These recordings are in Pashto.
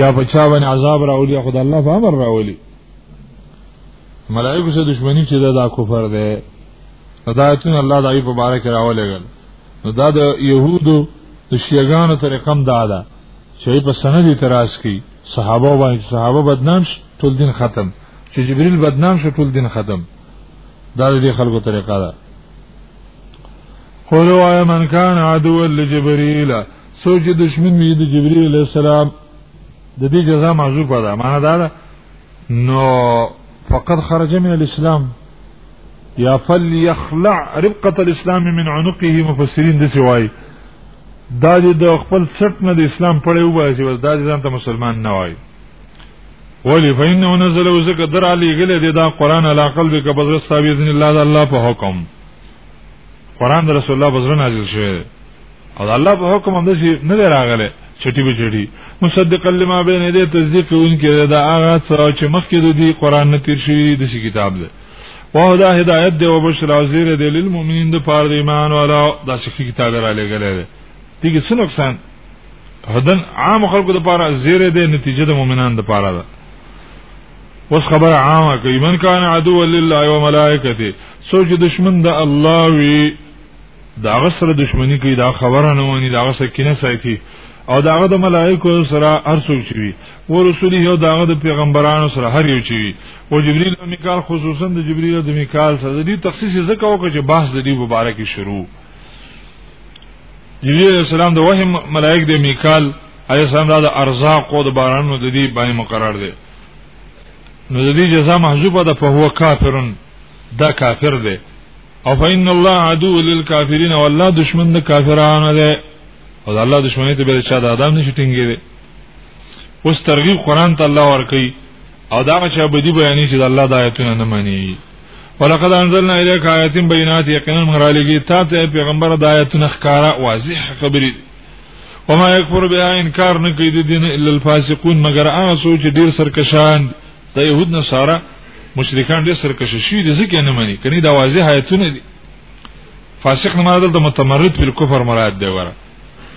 یا په چا باندې عذاب راولي خدای الله په امر راولي ملائکه سره دښمنی چې دا, دا کفر ده هدایتون الله دای په باره کې راولېګل نو دا د يهودو د شیګانو طریقه هم دا ده چې په سند اعتراض کوي صحابه باندې صحابه بدنام شي ټول دین ختم چې جبريل بدنام شي ټول دین ختم دا د خلکو طریقه ده قولو آیا من کان عدو لجبريل سوچ دشمن وی د جبريل عليه السلام د دې جزاء معذوب ده معنا دا ده نو فقد خرج من الاسلام یا فليخلع ربقه الاسلام من عنقه مفسرین د سوای دا د خپل څټ نه د اسلام پړې وباسي دا ځان ته مسلمان نه وای ولی فإنه نزل وزک در علی غله دی دا قران علی قلبک بذر باذن الله دا الله په حکم قران در رسول الله بذر نازل شوی او الله په حکم هم دسی نه راغله چټي به چټي مصدق لما بین دې تصدیق کوونکی دا هغه څه چې مخکې د دې قران نه تیر شوی د کتاب دی واه دا هدایت دی او بشر او زیر دی للمؤمنین د پاره ایمان والا دا شکی کتاب را لګلې دی دغه څه نقصان هدن عام خلکو د پاره زیره ده نتیجه د مؤمنان د پاره ده اوس خبره عامه کوي من کان عدو لله و ملائکته سوچ دشمن د الله وی دا غسر دشمنی کوي دا خبره نه ونی دا غسر کینه ساتي او داغه د ملائکو سره هر څوک چوي او رسول یو داغه د پیغمبرانو سره هر یو چوي او جبريل او میکال خصوصا د جبريل او د میکال سره د دې تخصیص زکه وکړي چې بحث د دې مبارکي شروع جبريل عليه السلام د وحي ملائک د میکال عليه السلام د ارزاق او د بارانو د دې باندې مقرر دي نو د دې جزاء محذوفه ده په هو کافرن دا کافر دی او فإن الله عدو للكافرين والله دشمن د کافرانو دی او د الله دشمنی ته به چا د آدم نشي ټینګي دی اوس ترغیب قران ته الله ورکي او دا چې بدی بیانې چې د الله د آیتونو نه مانی ولقد انزلنا اليك آيات بينات يقينا مغرالګي تا ته پیغمبر د آیتونو ښکارا واضح خبرې وما يكفر بها انکار نه کوي د دین الا الفاسقون مگر هغه سوچ ډیر سرکشان د يهود نصارا مشرکان ډیر سرکش شي د ځکه نه مني کني دا واضح آیتونه دي فاسق نه مراد د متمرد په کفر مراد دی وره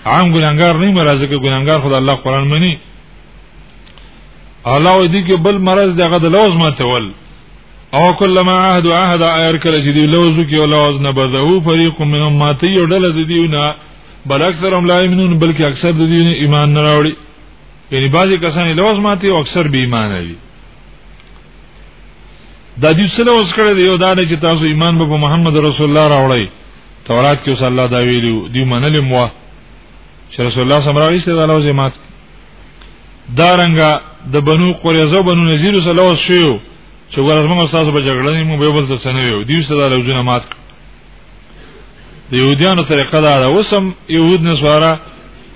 عام ګناګار نه مراد کې ګناګار خدای الله قران مني الله دې کې بل مرز دغه د لوز ماتول او کله ما عهد عهد ایر کله چې دی لوزو کې ولوز نه بزو فريق منهم ماتی او ډله د دیونه بل اکثر هم لا ایمنون بلکې اکثر د دیونه ایمان نه راوړي یعنی بعضی کسان لوز ماتی او اکثر بی ایمان دي دا دې سره اوس کړی دی یو دا نه چې تاسو ایمان په محمد رسول الله راوړی تورات کې صلی الله دا ویلو دی منلې مو چې رسول الله سمراوي سره دا لوز مات دارنګه د دا بنو قریظه بنو نذیر سره لوس شو چې ګورز موږ تاسو په جګړه نه مو به بل څه نه یو دیو سره لوجونه مات د یهودیانو طریقه دا ده اوسم یهود نسوارا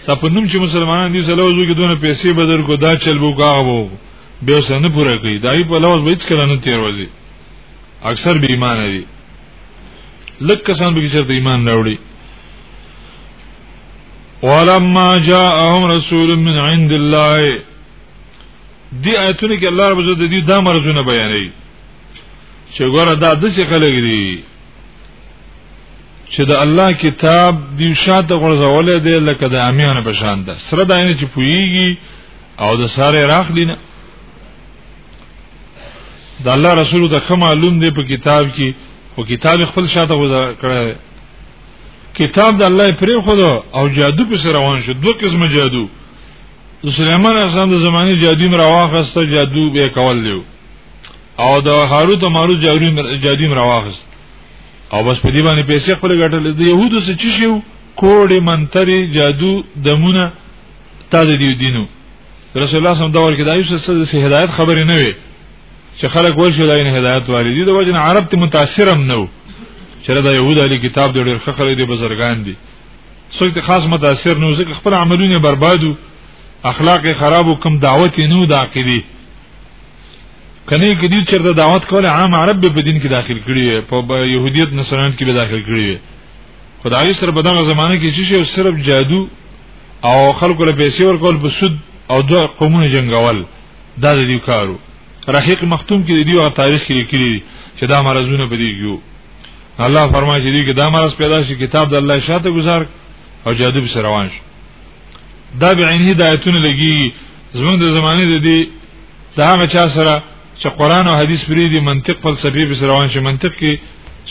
ته په نوم چې مسلمانان دي سره لوځو کې دونه پیسې بدل کو دا چل بو کاغو به سره نه پوره کوي دای په لوز به هیڅ کله نه تیر وځي اکثر به ایمان دي لکه کسان به چې ایمان راوړي ولما جاءهم رسول من عند الله دی آیتونه کې الله رب عزت دې دا مرزونه بیانوي چې ګوره دا د څه خلک دي چې د الله کتاب دی شاته غرزولې دی لکه د امیانه په شان ده سره دا نه چې پویږي او د ساره راخلی نه د الله رسول ته کوم معلوم دی په کتاب کې او کتاب خپل شاته غرزا کړی کتاب د الله پرې خو او جادو په سر روان شو دوه قسمه جادو د سليمان اعظم د زمانه جادو مرا واخسته جادو به کول لیو او د هاروت او ماروت جادو جادو مرا واخست او بس په دې باندې پیسې خپل ګټل د يهودو څخه چی شو کوډي منتري جادو دمونه تا د دې دینو رسول الله صلی الله علیه وسلم دا ورکه د ایوب سره د هدایت خبرې نه وي چې خلک وشو داین هدایت والی دي د وجه عرب ته متاثرم نو چې دا يهود علی کتاب ډېر خخره دي بزرګان دي څوک ته خاص متاثر نو ځکه خپل عملونه بربادو اخلاق خراب او کم دعوت نه د عقیدی کني کې دي چې د دعوت کول عام عرب به په دین کې داخل کړي په يهودیت نصرانیت کې به داخل کړي خدای سره په دغه زمانه کې چې شی صرف جادو او خلکو له پیسې ورکول په سود او دوه قومونه جنگول دا د دې کارو رحیق مختوم کې د دې وخت تاریخ کې لیکلي چې دا مرزونه بدیږي الله فرمایي چې دې کې دا مرز پیدا شي کتاب د الله شاته گذار او جادو به روان شي دا به عین هدایتونه لګي زمونږ د زمانه د دې دا هغه چا سره چې قران او حدیث پری دي منطق فلسفي به روان شي منطق کې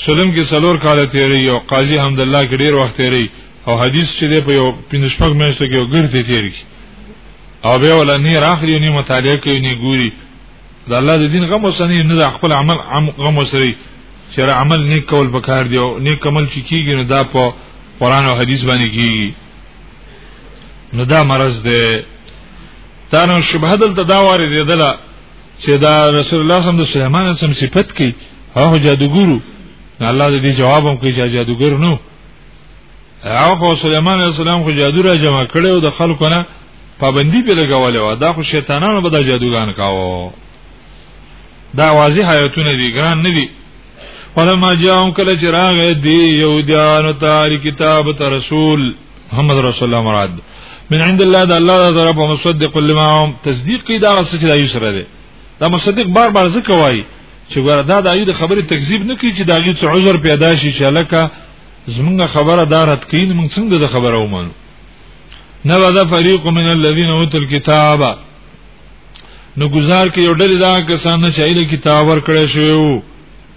سلم کې سلور کال تیری او قاضي حمد الله کې ډیر وخت تیری او حدیث چې په یو پنځه شپږ میاشتو کې وګرځي تیری او به ولا نه راخلی نه مطالعه کوي نه ګوري د الله د دین غم وسنی نه خپل عمل غم وسري چې عمل نیک کول پکار دی او نیک عمل چې کیږي نو دا په قران او حدیث باندې کیږي نو دا مرض دی دا نو شبهه دلته دا وارد دی دلا چې دا رسول الله صلی الله علیه وسلم د سليمان سم صفت کی هغه جادوګورو الله دې جواب هم کوي چې جادوګر نو او خو سليمان عليه السلام خو جادو را جمع کړو د خلکو نه پابندي په لګولې و دا خو شیطانانو به د جادوګان کاوه دا واضح آیتونه دي ګران نه دي فلما جاءهم کله چې راغې دی یو دیانو تاری کتاب ته رسول محمد رسول الله مراد من عند الله د الله تعالی طرف مصدق لما هم تصدیق کی دا څه چې دا یو سره دی دا مصدق بار بار ځکه وایي چې ګوره دا د ایو د خبرې تکذیب نه کوي چې دا غي څه عذر پیدا شي چې لکه زمونږ خبره دا رد کړي نو موږ څنګه د خبره ومنو نه ودا فريق من الذين اوتل کتاب نو گزار کې یو ډلې دا کسان چې ایله کتاب ورکړې شو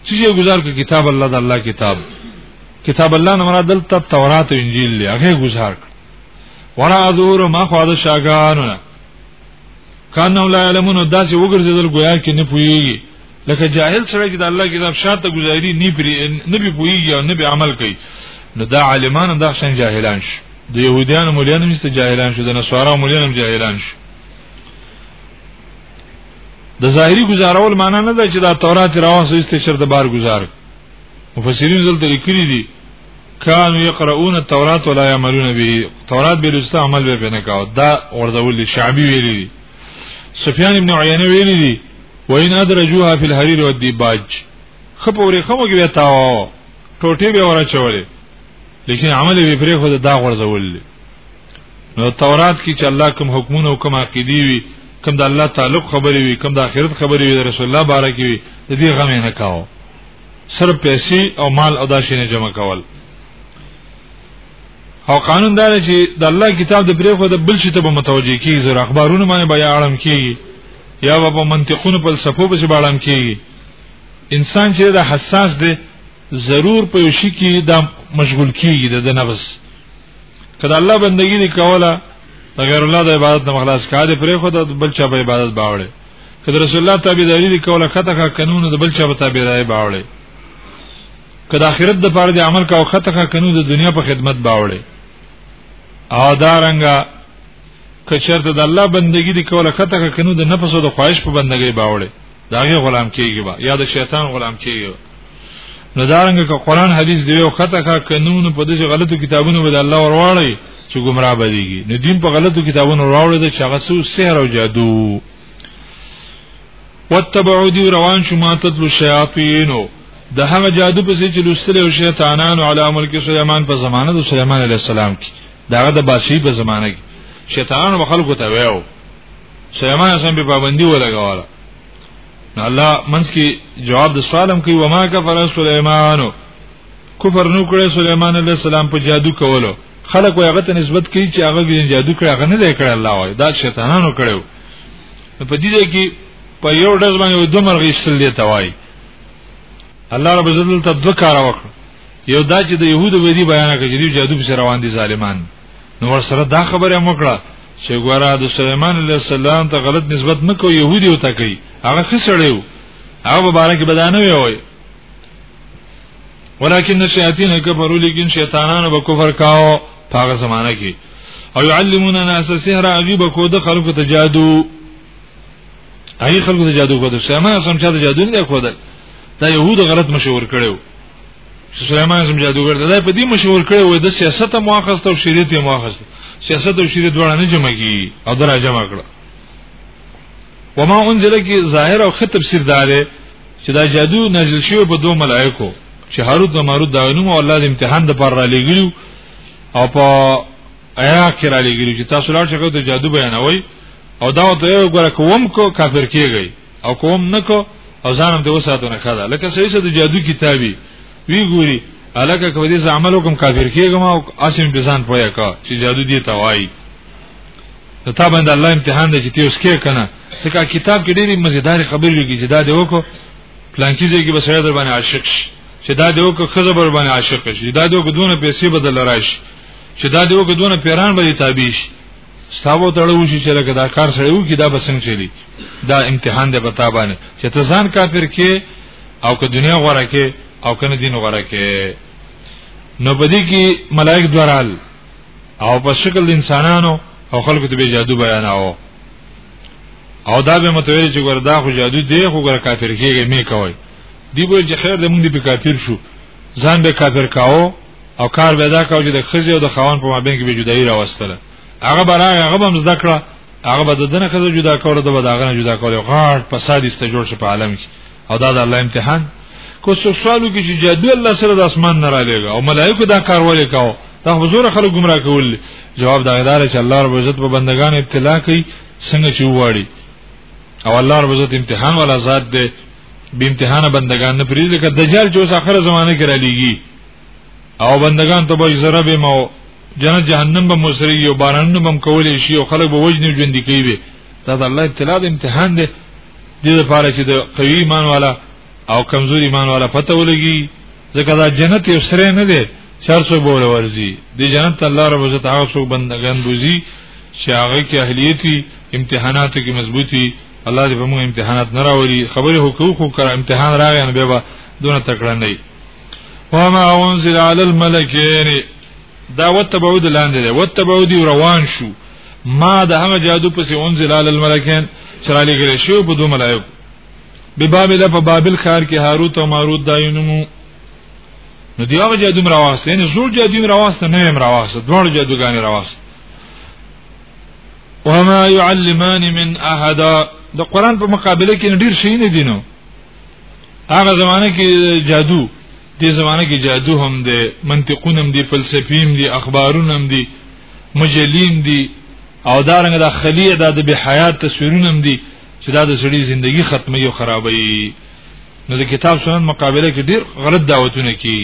چې یو گزار کې کتاب الله د الله کتاب کتاب الله نه مراد دلته تورات او انجیل دی هغه گزار کړ ورا ظهور ما خو د شاګانو کانو لا علمونو داسې وګرځیدل گویا کې نه پوي لکه جاهل سره چې د الله کتاب شاته گزاري نه پری نه به پويږي او نه به عمل کوي نو دا عالمان دا شان جاهلان شي د يهوديانو مولانو مست جاهلان شو د نصارا مولانو جاهلان شو د ظاهري گزارول معنا نه ده چې دا تورات راوسو است شرط بار گزار مفسرین دلته لیکلي دي کانو یقرؤون التوراۃ ولا یعملون به تورات به لسته عمل به نه کاو دا ورزول شعبي ویلي سفیان ابن عیینه ویلي وین ادرجوها فی الحریر والدیباج خپ اورې خمو کې تاو ټوټې به ورچولې لیکن عمل به پرې خو دا غورځول نو تورات کې چې الله کوم حکمونه او کوم عقیدی وي کوم د الله تعلق خبرې وي کوم د آخرت خبرې وي د رسول الله باره کې وي د دې غم نه کاو سر پیسې او مال ادا شینه جمع کول او قانون دا چې د الله کتاب د پرې خو د بل شي ته به متوجي کیږي زره اخبارونه باندې بیا اړم کیږي یا به په منطقونو په فلسفو به اړم کیږي انسان چې د حساس دی ضرور په یو شي کې دا مشغول کیږي د نفس کله الله بندگی دی کوله غیر الله د عبادت نه مخلاص کړه د پرې خو د بل چا په عبادت باوړي کله رسول الله تابعداري دی کوله کته قانون د بل چا په تابعداري باوړي که د آخرت د پاره د عمل کا او خطخه کنو د دنیا په خدمت باوړي او دارنګه کچرته د الله بندگی دی کوله خطخه کنو د نفس او د خواهش په بندګۍ باوړي داغه غلام کیږي با یا د شیطان غلام کیږي نو دارنګه که قران حدیث دی او خطخه کنو نو په دې غلطو کتابونو به د الله ورواړي چې گمراه بدیږي نو دین په غلطو کتابونو ورواړي د چاغه سو سحر او جادو وتبعوا دی روان شو ما تدل الشیاطینو د هغه جادو په ځای چې لوستل او شیطانانو علی ملک سليمان په زمانه د سليمان عليه السلام کې داغه د بادشاہي په زمانه کې شیطانانو خلکو ته ویو سليمان اسلام په پابندي ولګواله نو الله منس کې جواب د سوالم کوي وما کفر سليمان کفر نو کړی سليمان عليه السلام په جادو کولو خلک هغه ته نسبت کوي چې هغه ګین جادو کړی هغه نه دی کړی الله وای دا شیطانانو کړو په دې کې په یو ډز باندې دوه مرغې شل دی توای الله رب عزت ته دوه کار وکړ یو دا چې د يهودو ویدي بیان کړي چې جادو په روان دي ظالمان نو ور سره دا خبره هم وکړه چې ګوره د سليمان عليه السلام ته غلط نسبت نه کوي يهودي وته کوي هغه خسړیو هغه مبارک بدانه وي وي ولكن الشياطين كفروا لكن شیطانانو به کفر کاو په هغه زمانہ کې او يعلمون الناس السحر غیب کو د خلکو ته جادو هغه خلکو ته جادو خو د سليمان عليه السلام چا ته جادو نه خو ده دا يهود غلط مشور کړو سليمان زم جادوګر دا په دې مشهور کړي وای د سیاست مؤاخذ او شریعت مؤاخذ سیاست او شریعت دواړه نه جمع کی او درا جمع کړه وما انزل کی ظاهر او خط تفسیر دار چې دا جادو نازل شوی په دوه ملائکو چې هاروت او ماروت دا نوم او الله د امتحان د پر را لګیو او په ایا کرا لګیږي چې تاسو لاړ شئ د جادو بیانوي او دا ته یو ګره کوم کو کافر کیږي او کوم نکو او ځانم د وساتو نه خاله لکه سوي چې د جادو کتابي وی ګوري الکه کو دې عمل کوم کافر کیږم او اسیم بزان پویا کا چې جادو دی توای ته تا باندې الله امتحان دی چې تی اوس کې کنه ځکه کتاب کې ډېری مزیدار خبرې لګي چې دا دی وکړه پلانکی ځای کې بس در باندې عاشق شي چې دا دی وکړه خزه بر باندې عاشق شي دا دی وکړه دونه پیسې بدل راشي چې دا دیو کې دونه پیران به تابع شي ستاو تړو شي چې لکه دا کار سره یو کې دا بسنګ چلی دا امتحان دی پتا باندې چې ته ځان کافر کې او که دنیا غوړه کې او کنه دین غوړه کې نو بدی کې ملائک دورال او په شکل انسانانو او خلکو ته به جادو بیاناو او دا به متویل چې وردا خو جادو دی خو ګر کافر کېږي مې کوي دی به چې خیر د مونږ دی په کافر شو ځان به کافر کاو او کار به دا کاوه چې د خزي او د خوان په مابین کې به جدایي راوستله هغه به راغی هغه به هم زده کړه هغه به د دنه خزه جدا کوله د به داغه نه جدا کوله غاړ فساد است جوړ شي په عالم کې او دا د الله امتحان کو څو سوالو کې چې جادو الله سره د اسمان نه را لېګا او ملائکه دا کار ولې کاو دا حضور خلک گمراه کول جواب دا اداره چې الله رب عزت په بندگان ابتلا کوي څنګه چې وواړي او الله رب عزت امتحان ولا ذات دی به امتحان بندگان نه پریږدي که دجال چې اوس اخر زمانه کې را لېږي او بندگان ته به زره به مو جنت جهنم به مسری یو باران به هم کولې شي او خلک به وجنی ژوند کوي به دا د الله ابتلا د امتحان دی د لپاره چې د قوي ایمان والا او کمزوري ایمان والا پته ولګي ځکه دا جنت یو سره نه دی چار څو بوله ورزي د جنت الله رب عزت هغه څو بندگان بوزي چې هغه کې اهلیتي امتحانات کې مضبوطي الله دې په موږ امتحانات نه راوړي خبره حقوق او امتحان راغی نه به دونه تکړه نه وما انزل على الملكين دا وتبعود لاندې ده وتبعود دی روان شو ما د هغه جادو پسې انزل على الملكين چرالي ګره شو په دوه ملائکه به بابل په بابل خار کې هاروت او ماروت داینمو نو دی هغه جادو مراواسته نه زور جادو مراواسته نه مراواسته دوه جادوګان مراواسته وما يعلمان من احد د قران په مقابله کې ډیر شي نه دینو هغه زمانه کې جادو دې زمانه کې جادو هم دی منطقون هم دی فلسفي هم دی اخبارون هم دی مجلیم دی او دارنګ د خلی د ادب حیات تصویرون هم دی چې دا د سړي ژوندۍ ختمه یو خرابوي نو د کتاب سنن مقابله کې ډیر غلط دعوتونه کی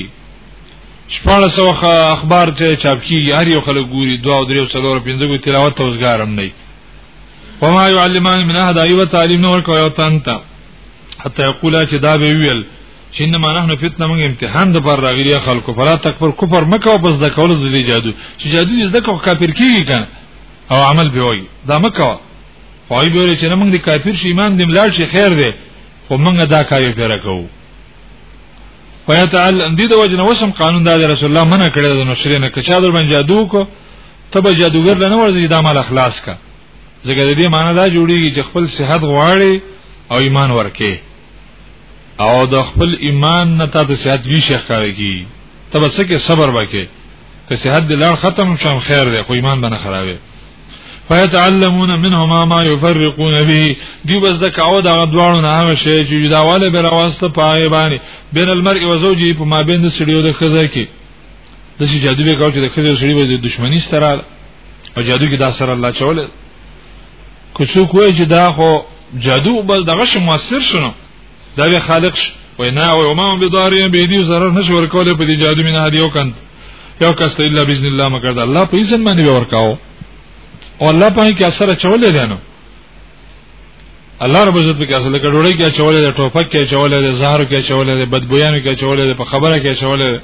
شپاله سوخه اخبار ته چاپ کیږي هر یو خلک ګوري دعا او درې او څلور پنځه ګو تلاوت توسګارم نه وما يعلمان من احد ايوه تعليم نور کوي او تنتا حتی یقولا چې دا به ویل چې انما نحن فتنه موږ امتحان د پر راغلي خلکو فلا تکبر کفر مکه او بس د کول د جادو چې جادو دې زده کو کافر کیږي کنه او عمل به وي دا مکه فای به چې موږ د کافر شي ایمان دې ملار شي خیر دی خو موږ دا کایو پیرا کوو ویا تعالی اندی د وجنه وسم قانون د رسول الله منع کړی د نشرینه کچا در باندې جادو کو تبه جادوګر نه ورځي د عمل اخلاص کا ځکه د دې معنی دا جوړیږي چې خپل صحت غواړي او ایمان ورکې او د خپل ایمان نه تاسو صحت وی شیخ کاری کی تبسه کې صبر وکې که صحت د لړ ختم شم خیر دی خو ایمان باندې خرابې فیتعلمون منهما ما یفرقون به دی بس د کاو د غدوانو نه هغه شی چې جداواله به راوسته پای باندې بین المرء و زوجی په مابین د سړیو د خزه کې د شي جادو به کاو چې د خزه سړی به د دشمنی ستراله او جادو کې دا سره الله چول کو څوک وایي چې دا خو جادو بل دغه شی موثر شنو دا به خالق شي وینا او ما بضارین به دې zarar نشي ورکول په دې جادو مینه هدیو کند یو کس ته الا باذن الله مگر دا الله په اذن باندې ورکاو او الله په کې اثر چولې ده نو الله رب عزت کې اصل کې ډوړې کې چولې ده ټوپک کې چولې ده زهر کې چولې ده بدبویانو کې چولې ده په خبره کې چولې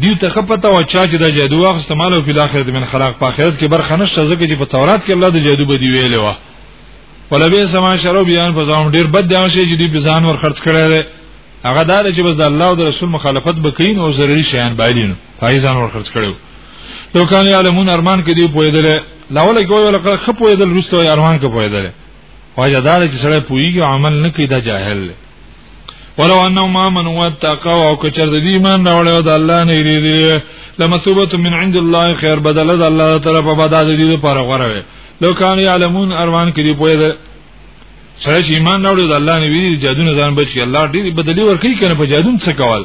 دیو ته خپته او چا چې د جادو واخ استعمال او په اخرت من خلاق په اخرت کې برخه نشته ځکه چې په تورات کې الله د جادو بدی ویلې و ولبه سما شرو بیان په ځان ډیر بد دی شي چې دی په ځان ور خرج کړی دی هغه دا چې بس د الله او د رسول مخالفت بکین او ضروري شیان بایلین پای ځان ور خرج کړو لو کان یعلمون ارمان کې دی پویدل لاول کې ویل خپویدل رسو ارمان کې پویدل واجه دا چې سره پویږي عمل نه کوي دا جاهل دی ولو انه ما من واتقوا او کچر د ایمان راوړل او د الله نه لري لمثوبه من عند الله خير بدل د الله طرفه بدا د دې لپاره غره وي لو کان يعلمون اروان کې دی پوهه سره ایمان راوړل د الله نه ویری جادو نه ځان بچي الله دې بدلی ورکړي کنه په جادو څه کول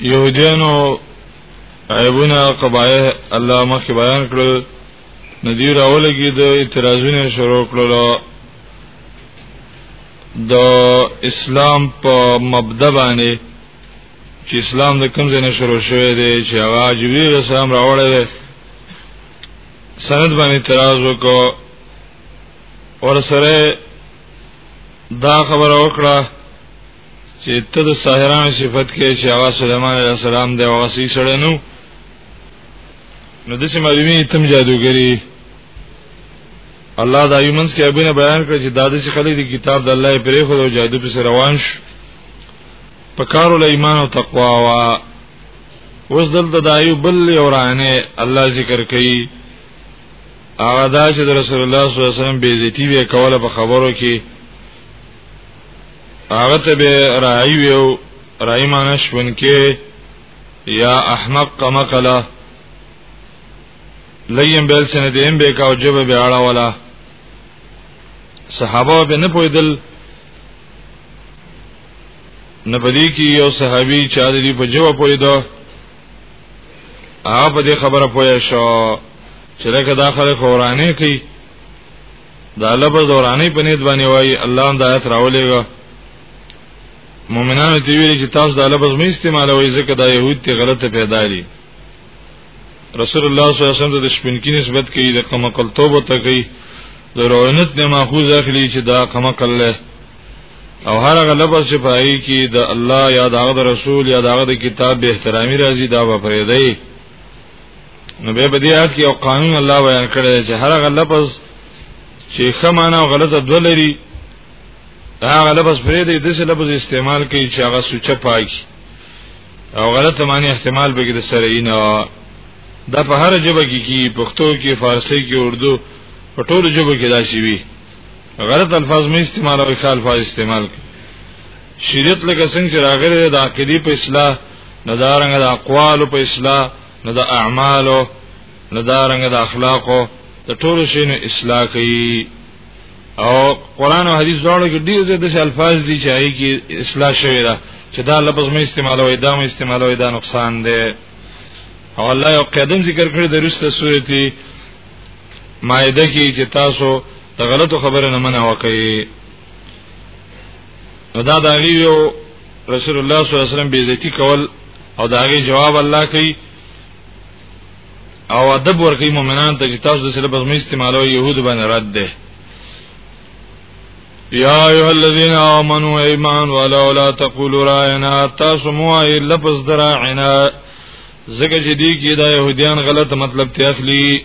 يهوديانو عیبونه قبایح الله مخ بیان کړل ندی راولګي د اعتراضونه شروع کړل د اسلام په مبدا باندې چې اسلام د کوم ځای نه شروع شوی دی چې هغه جبرئیل السلام راوړی دی سند باندې اعتراض وکړو ورسره دا خبره وکړه چې ته د ساحرانو صفت کې چې هغه سليمان عليه السلام دی او غسی سره نو نو د سې معلومي تم جادوګری الله دا یمنس کې ابنه بیان کړ چې دادې چې خلک د کتاب د الله پرې خو او جادو په سر روان شو په کارو له ایمان او تقوا وا اوس دلته د ایو بل اورانه الله ذکر کوي هغه دا چې رسول الله صلی الله علیه وسلم بیزتی وی کوله په خبرو کې هغه ته به راي ویو راي معنی شون کې یا احمق قمقلا لیم بیل سنه دیم به کا او جب به اړه ولا صحابه به نه پویدل نه پدې کې یو صحابي چا دې په جواب پویدو هغه په دې خبره پوه شو چې لکه دا خلک اورانه کوي دا لفظ اورانی په نیت باندې وایي الله هم دا آیت راولېږه مؤمنانو ته ویل چې تاسو دا لفظ مې استعمالوي ځکه دا يهود ته غلطه پیدا دي رسول الله صلی الله علیه وسلم د شپنکی نسبت کوي د کما کل توبه ته کوي د روینت نه ماخوذ اخلي چې دا کما کل له او هر هغه لفظ چې پای کې د الله یا د هغه رسول یا د هغه کتاب به احترامي راځي دا به پرې دی نو به دې آیات کې یو قانون الله بیان کړی چې هر هغه لفظ چې خمانه او غلطه د لري هغه لفظ پرې دې د څه لفظ استعمال کوي چې هغه سوچه پاکي او غلطه معنی احتمال به کې د سره نه دا په هر ژبه کې کی پښتو کې فارسی کې اردو په ټولو ژبو کې دا شی وی غلط الفاظ مې استعمال او ښه الفاظ استعمال شریعت لکه څنګه چې راغره د عقیدې په اصلاح نو دا رنګ د اقوال په اصلاح نو د اعمالو نو دا رنګ د اخلاقو د ټولو شینو اصلاح کوي او قران او حدیث دواړو کې ډیر زیات د الفاظ دي چې هغه کې اصلاح شوی دا چې دا لفظ مې استعمالوي دا مې استعمالوي دا نقصان دی او الله یو قدم ذکر کړی د رسته سورتي مائده کې چې تاسو د غلطو خبرو نه منع وکړئ نو دا د یو رسول الله صلی الله علیه وسلم بیزتی کول او دا غي جواب الله کوي او ادب ورکړي مؤمنان ته چې تاسو د سره بغمی استعمالو يهود باندې رد ده یا ایه الذین آمنوا ایمان ولو لا تقولوا راینا تاسو مو ای لفظ دراعنا زګه جدی کی دا يهوديان غلط مطلب ته اخلي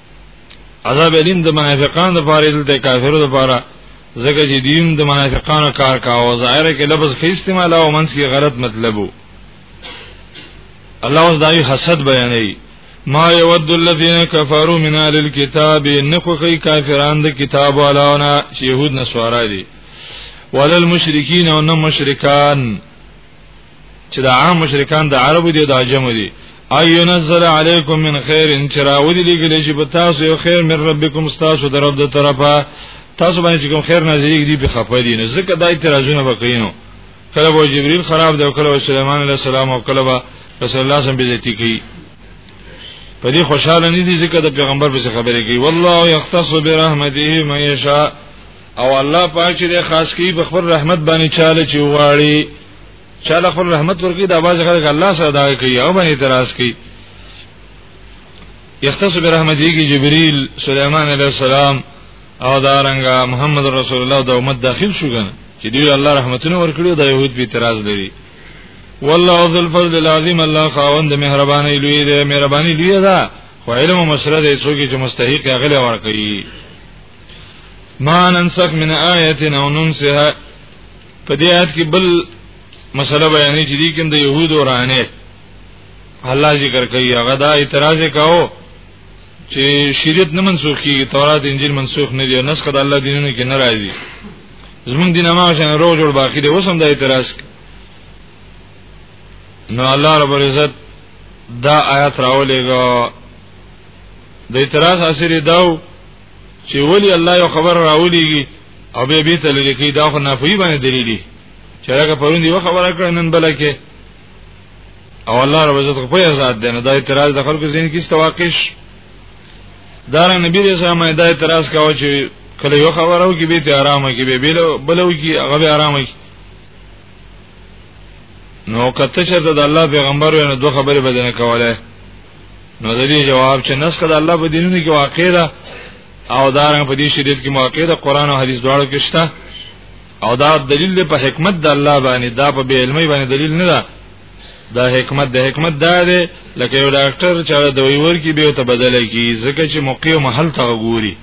عذاب الیم د منافقانو لپاره دلته کافرو لپاره زکه چې دیم د منافقانو کار کاوه ظاهر کې لفظ خې استعمال او منځ کې غلط مطلب وو الله اوس دایي حسد بیانوي ما یود الذین کفروا من اهل الكتاب نخوخی کافران د کتاب والاونه چې يهود نسوارا دي ولل مشرکین او نه مشرکان چې دا عام مشرکان د عربو دي او د عجمو دي ايو نزل عليكم من خير ان چراودي لګل شي په تاسو یو خیر من ربکم تاسو د رب د طرفه تاسو باندې کوم خیر نازلېږي دی په خپه دي نه ځکه دای ترازونه وکینو کله به جبريل خراب دی کله سليمان عليه السلام او کله به رسول الله سم بیزتی کی په دې خوشاله نه دي ځکه د پیغمبر په خبرې کوي والله يختص برحمته من يشاء او الله پاک چې خاص کی په خپل رحمت باندې چاله چوغاړي چاله خپل رحمت ورکی دا باز خلک الله سره دا کوي او باندې اعتراض کوي یختص برحمتی کی جبريل سليمان عليه السلام او دارنګه محمد رسول الله د امت داخل شو کنه چې دی الله رحمتونه ورکړي دا يهود به اعتراض لري والله ذو الفضل العظیم الله خاوند مهرباني لوی دی مهرباني لوی ده خو علم او مشره دی څوک چې مستحق غلې ورکړي ما ننسخ من آیه او ننسها په دې آیت کې بل مسله بیانې چې دي کیند يهود او رانه الله ذکر کوي هغه دا اعتراض کاو چې شریعت نه منسوخ کیږي تورات انجیل منسوخ نه دي نسخه د الله دینونو کې ناراضي زمونږ دین ما شنه روغ جوړ باقی دی اوسم دا اعتراض نو الله رب العزت دا آیات راولېګو د اعتراض اثر داو چې ولی الله یو خبر راولېږي او به به تل لیکي دا خو نافي باندې دلیلی چې هغه پرون دی خبره کړ نن بلکې او الله رب عزت په ذات دی نه دا اعتراض د خلکو زین کې استواقش دار نبی رسول الله دا اعتراض کاوه چې کله یو خبرو کې به ته آرامه کې به بلو بلو کې هغه به آرامه کې نو کته چې د الله پیغمبر ونه دوه خبرې بدنه کوله نو د دې جواب چې نسخ د الله په دینونو کې واقع ده او دا رنګ په دې شریعت کې واقع ده قران او حدیث دواړو کې شته او دا دلیل دی په حکمت د الله باندې دا په بی علمي باندې دلیل نه ده دا حکمت د حکمت دا دی لکه یو ډاکټر چې د دوی ورکی به ته بدل کی ځکه چې موقع او محل ته ګوري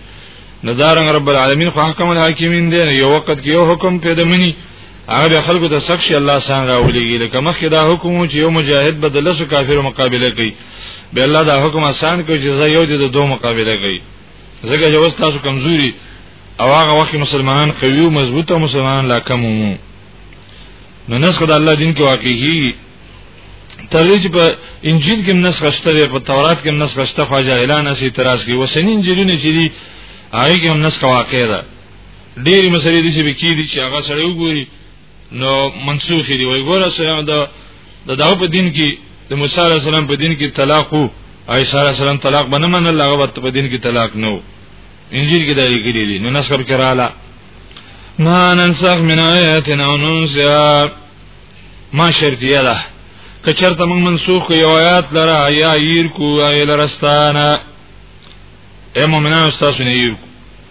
نظارن رب العالمین خو حکم الحاکمین دی یو وخت کې یو حکم پیدا مني هغه به خلکو ته سخت شي الله سان راولېږي لکه مخکې دا حکم چې یو مجاهد به د لسو کافرو مقابله کوي به الله دا حکم آسان کوي چې زه یو دې د دوه مقابله کوي ځکه چې اوس تاسو کمزوري او هغه وخت مسلمانان قوي او مضبوط او مسلمانان لا کم وو نو نسخه د الله دین کې واقعي ترې چې په انجیل کې نسخه شته په تورات کې نسخه شته خواجه اعلان اسی اعتراض کوي وسنین انجیلونه چې دي هغه کې نسخه واقع ده ډېری مسلې دي چې بکی دي چې هغه سره وګوري نو منسوخ دي وای ګوره سره دا د دغه په دین کې د موسی علی السلام په دین کې طلاق وو عائشہ علی السلام طلاق بنه من الله هغه په دین کې طلاق نو انجیل کې دا لیکلي دي نو نسخ کراله ما ننسخ من آیاتنا او ننسیا ما شرطیه ده که چرته موږ منسوخ یو آیات لره یا ایر کو ایل رستانه اے مومنان استاسو نه ایر کو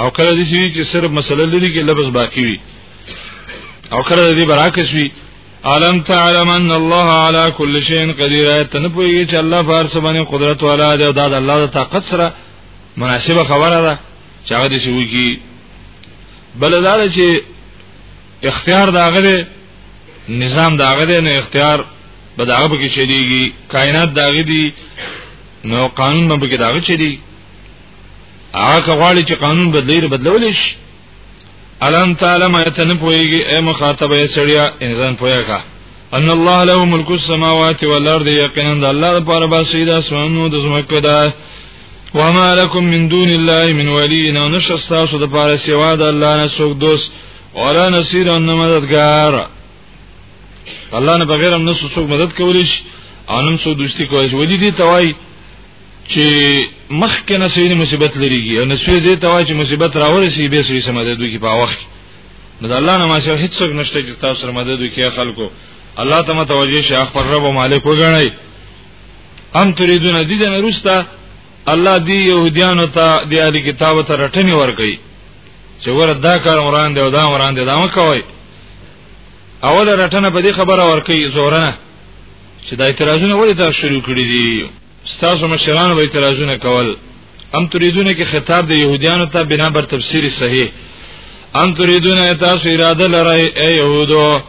او کله دې شي چې صرف مسله لري کې لفظ باقی وي او کله دې براکش وي علم تعلم ان الله على كل شيء قدير ته نه پوهیږي چې الله فارس باندې قدرت والا دی او دا د الله د طاقت سره مناسبه خبره ده چې هغه دې شوی کی بل دا چې اختیار دا غره نظام دا غره نه اختیار به دا غره کې چلیږي کائنات دا غره دي نو قانون به کې دا غره چلیږي هغه غواړي چې قانون بدلی ر بدلول شي الان تعالی ما ته نه پويږي اي مخاطب یې سړیا انسان پويګه ان الله له ملک السماوات والارض یقینا د الله لپاره باسي د اسمانو د زمکو ده وما لكم من دون الله من ولي نو نشستا سو د پاره سیوا د الله نه څوک دوست ولا نصير ان مددگار الله نه بغیر هم نسو څوک مدد کولی شي انم سو دوستی کولی شي ودي دي توای چې مخکې نه سوي مصیبت لريږي او نسوي دې ته وایي چې مصیبت راورسي به سوي سم مدد وکي په وخت نو د الله نه ما سره هیڅ څوک نشته چې تاسو سره مدد وکي خلکو الله ته متوجه شي خپل رب او مالک وګڼي ام تريدون دې د نرستا الله دې يهوديانو ته د اهل کتاب ته رټنی ورکړي چې ورته دا کار وران دی او دا وران دی دا مکوي اول رټنه په دې خبره ورکړي زورنه چې دا اعتراضونه ولې دا شروع کړی دي ستاسو مشران به اعتراضونه کول ام تريدونه کې خطاب د يهوديانو ته بنا بر تفسیر صحیح ام تريدونه تاسو اراده لرئ اي يهودو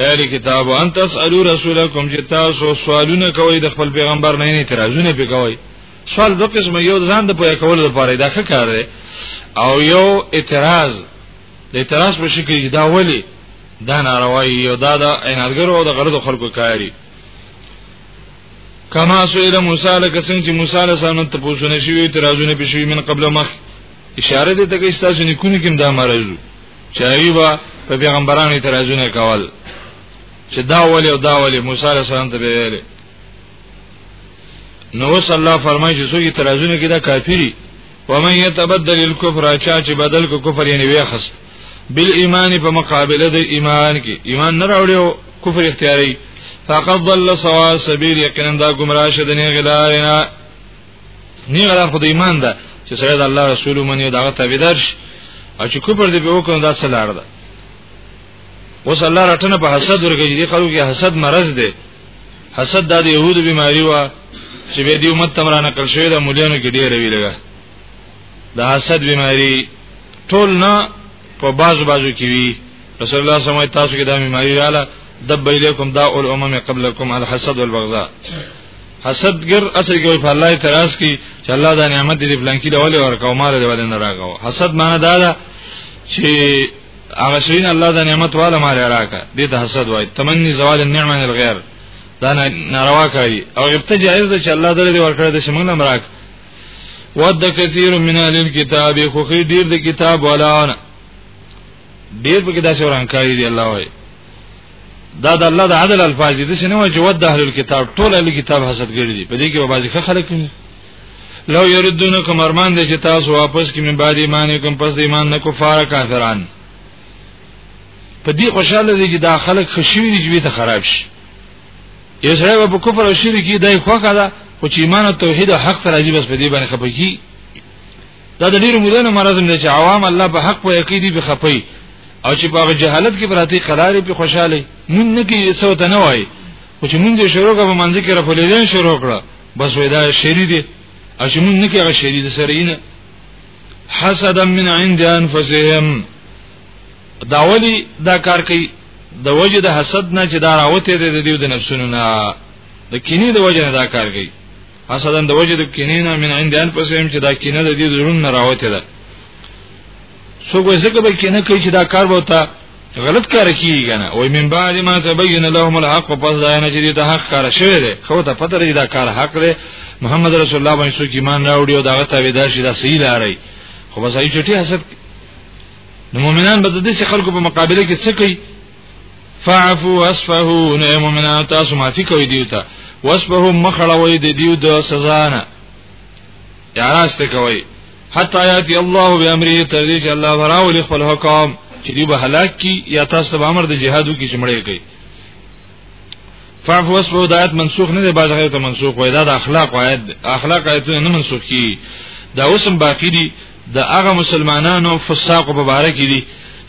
اهل کتاب ان تسالو رسولکم چې تاسو سوالونه کوئ د خپل پیغمبر نه اعتراضونه وکوي سوال د قسم یو ځان د پوهه کولو لپاره دا ښه کار دی او یو اعتراض د اعتراض په شکل دا ولی دا ناروایی او دا د عنادګرو او د غرض خلکو کاری کما سویل موسی لکه څنګه چې موسی علیه السلام ته پوښتنه شوې ترازونه پېښې من قبل مخ اشاره دې ته کې ستاسو نکونه کوم دا مرز چاوی با په پیغمبرانو ترازونه کول چې دا ولی او دا ولی موسی علیه السلام ته ویل نو صلی الله فرمایي چې څوک ترازونه کې دا کافری ومن يتبدل الكفر چا چې بدل کو کفر یې نیوي خست بل ایمان په مقابله د ایمان کې ایمان نه راوړیو کفر اختیاري فقد ضل سوا سبیل یقینا دا گمراه شه د نه غلارینا نه غلا خو د ایمان ده چې سره د الله رسول منی دغه تابعدار شي او چې کوپر دې په وکړو دا څه لار ده اوس الله رټنه په حسد ورګي دي خلکو کې حسد مرض دی حسد د يهودو بیماری و چې به دې امت تمرا نقل شوی د مليانو کې ډېر وی لګا د حسد بیماری ټول نه په بازو بازو کې وی رسول الله صلی الله علیه وسلم تاسو کې دا بیماری رااله دب الیکم دا اول امم قبلکم الحسد والبغضاء حسد ګر اصل کې په الله اعتراض کی چې الله دا نعمت دې پلان کې دا ولې ورکاو مال دې ولې نه راغو حسد معنی دا ده چې هغه شین الله د نعمت والا مال راکا دې ته حسد وای تمنی زوال النعمه عن الغیر دا ناروا کوي او غبطه جایز ده چې الله درې ورکړي د شمن امراک ود کثیر من الکتاب خو خې ډیر د کتاب ولاونه ډیر په کې داسې وران کوي دی الله وای دا د الله د عدل الفاظ دي چې نه وای چې ود اهل الكتاب ټول اهل کتاب حسد ګړي دي په دې کې به بعضی خلک لو یردونکم ارمان دې چې تاسو واپس کې من بعد ایمان کوم پس ایمان نه کفاره کافران په دې خوشاله دي چې دا خلک خشوي دي چې ته خراب شي یو سره په کفر او شرک کې دای خوخه ده خو چې ایمان او توحید او حق سره عجیب اس په دې باندې خپګي دا د ډیرو مولانو مرزم دي چې عوام الله په حق په یقین دي بخپي او چې په جهالت کې براتی قرار په خوشاله مون نه کې څه ته نه وای او چې مونږ شروع کوو منځ کې رفلیدن شروع کړه بس وای دا شری دی او چې مونږ نه کې هغه شری دی سره نه حسدا من عند انفسهم دا ولی دا کار کوي د وجه د حسد نه چې دا راوته دی د دیو د نفسونو نه د کینې د وجه نه دا کار کوي حسدا د وجه د کینې نه من عند انفسهم چې دا کینه د دې درون نه راوته ده څوک وسګه به کینه کوي چې دا کار وته غلط کار کیږي کنه وای من بعد ما تبین لهم الحق پس دا نه چې دا حق کار شوی دی خو ته پته لري دا کار حق دی محمد رسول الله باندې څوک ایمان راوړي او دا ته ودا شي دا صحیح لاري خو بس ای چټي حسد نو مؤمنان به د دې خلکو په مقابله کې څه کوي فاعفو واصفحو نه مؤمنان تاسو معافي کوي دیوته واصفحو مخړوي د دیو د سزا نه یا راست کوي حتا یاتی الله بامره تر دې چې الله وراول خپل حکم چې دی به هلاک کی یا تاسو به امر د جهادو کې چمړې کوي فعفو اسبو دایت منسوخ نه دی باز غیر ته منسوخ وای دا د اخلاق آیت اخلاق آیت نه منسوخ کی دا اوسم باقی دي د هغه مسلمانانو فساق په باره کې دي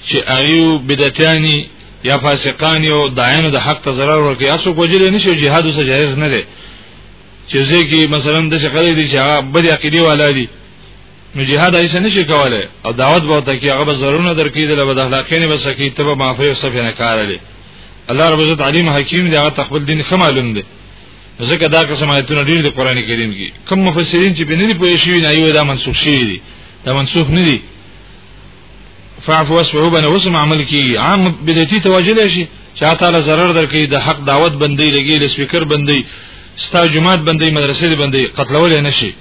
چې ایو بدعتانی یا فاسقان یو داینو د حق ته zarar ورکړي اسو کوجل نشو جهاد وسه جایز نه دی چې ځکه مثلا د څه خلک دي چې هغه بری عقیده والا دي نو جهاد ایسه نشي کولای او دعوت به ته کې هغه به ضرورونه درکې د لبد اخلاقین به سکی ته به معافی او صفه نه کار لري الله رب عزت علیم حکیم دی هغه تخبل دین خمالون دی ځکه دا قسم آیتونه ډیر د قران کریم کې کم مفسرین چې بنري پوه شي نه یو دا منسوخ شي دي دا منسوخ نه دي فعف واسفعو بنه وسم عمل کی عام بدعتی توجل شي چا تعالی zarar درکې د حق دعوت بندي لګي د سپیکر بندي ستا جماعت بندي مدرسې دی بندي قتلول نه شي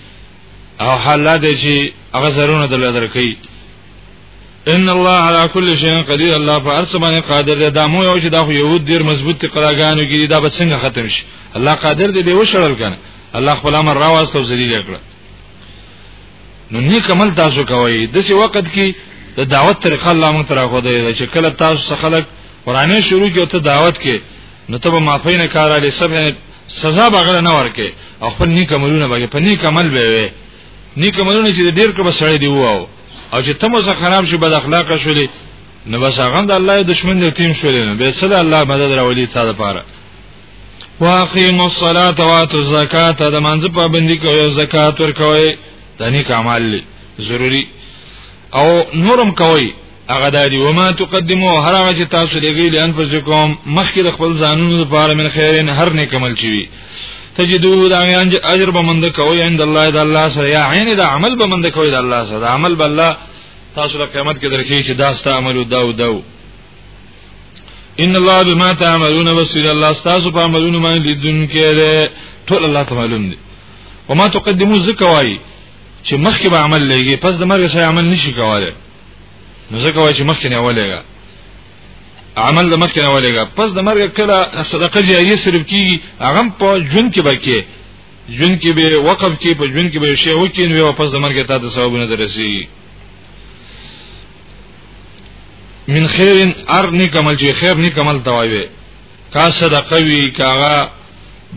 او حالا دی چې هغه زرونه دل درکې ان الله على كل شيء قدير الله په ارث باندې قادر دی دا مو یو چې دا خو یو ډیر مضبوط قراګانو کې دا به څنګه ختم شي الله قادر دی به وشړل کنه الله خپل امر راوستو ذلیل کړ نو نیک عمل تاسو کوئ د څه وخت کې د دعوت طریقه الله مون تر خو دی چې کله تاسو څخه خلک قرانه شروع کیو ته دعوت کې نو ته به معافی نه کار علی سب سزا بغل نه ورکه او خپل نیک عملونه به په نیک عمل به وي نیک عملونه چې ډیر کبه سړی دی وو او چې تمو څخه خراب شي بد اخلاق شولې نو بس هغه د الله دشمن دی تیم شولې نو به صلی الله مدد راولي تا لپاره واقیم الصلاة واتو الزکات د منځ پابندي کوي او زکات ورکوي د نیک عمل لی ضروری او نورم کوي هغه د دی وما تقدمو هر هغه چې تاسو لګی لئن فزکم مخکې د خپل ځانونو لپاره من خیرن هر نیک عمل چی وي تجدو دا انج اجر به مند کوي عند الله د الله سره یا عین د عمل به مند کوي د الله سره عمل بالله تاسو له قیامت کې درکې چې دا ست عمل او دا او دا ان الله بما تعملون بصير الله تاسو په عملونو باندې لیدون کړي ټول الله ته معلوم دي وما تقدمو زکوای چې مخکې به عمل لګي پس د مرګ سره عمل نشي کولای نو زکوای چې مخکې نه ولګي عمل د مخکې نه ولګي پس د مرګ کله صدقه جاریه صرف کیږي هغه په جون کې بکې جون کې به وقف کې په جون کې به شی وکین وي او پس د مرګ ته د ثوابونه درسي من خیرن ار نیک عمل چې خیر نیک عمل توایوي کا صدقه وی کاغه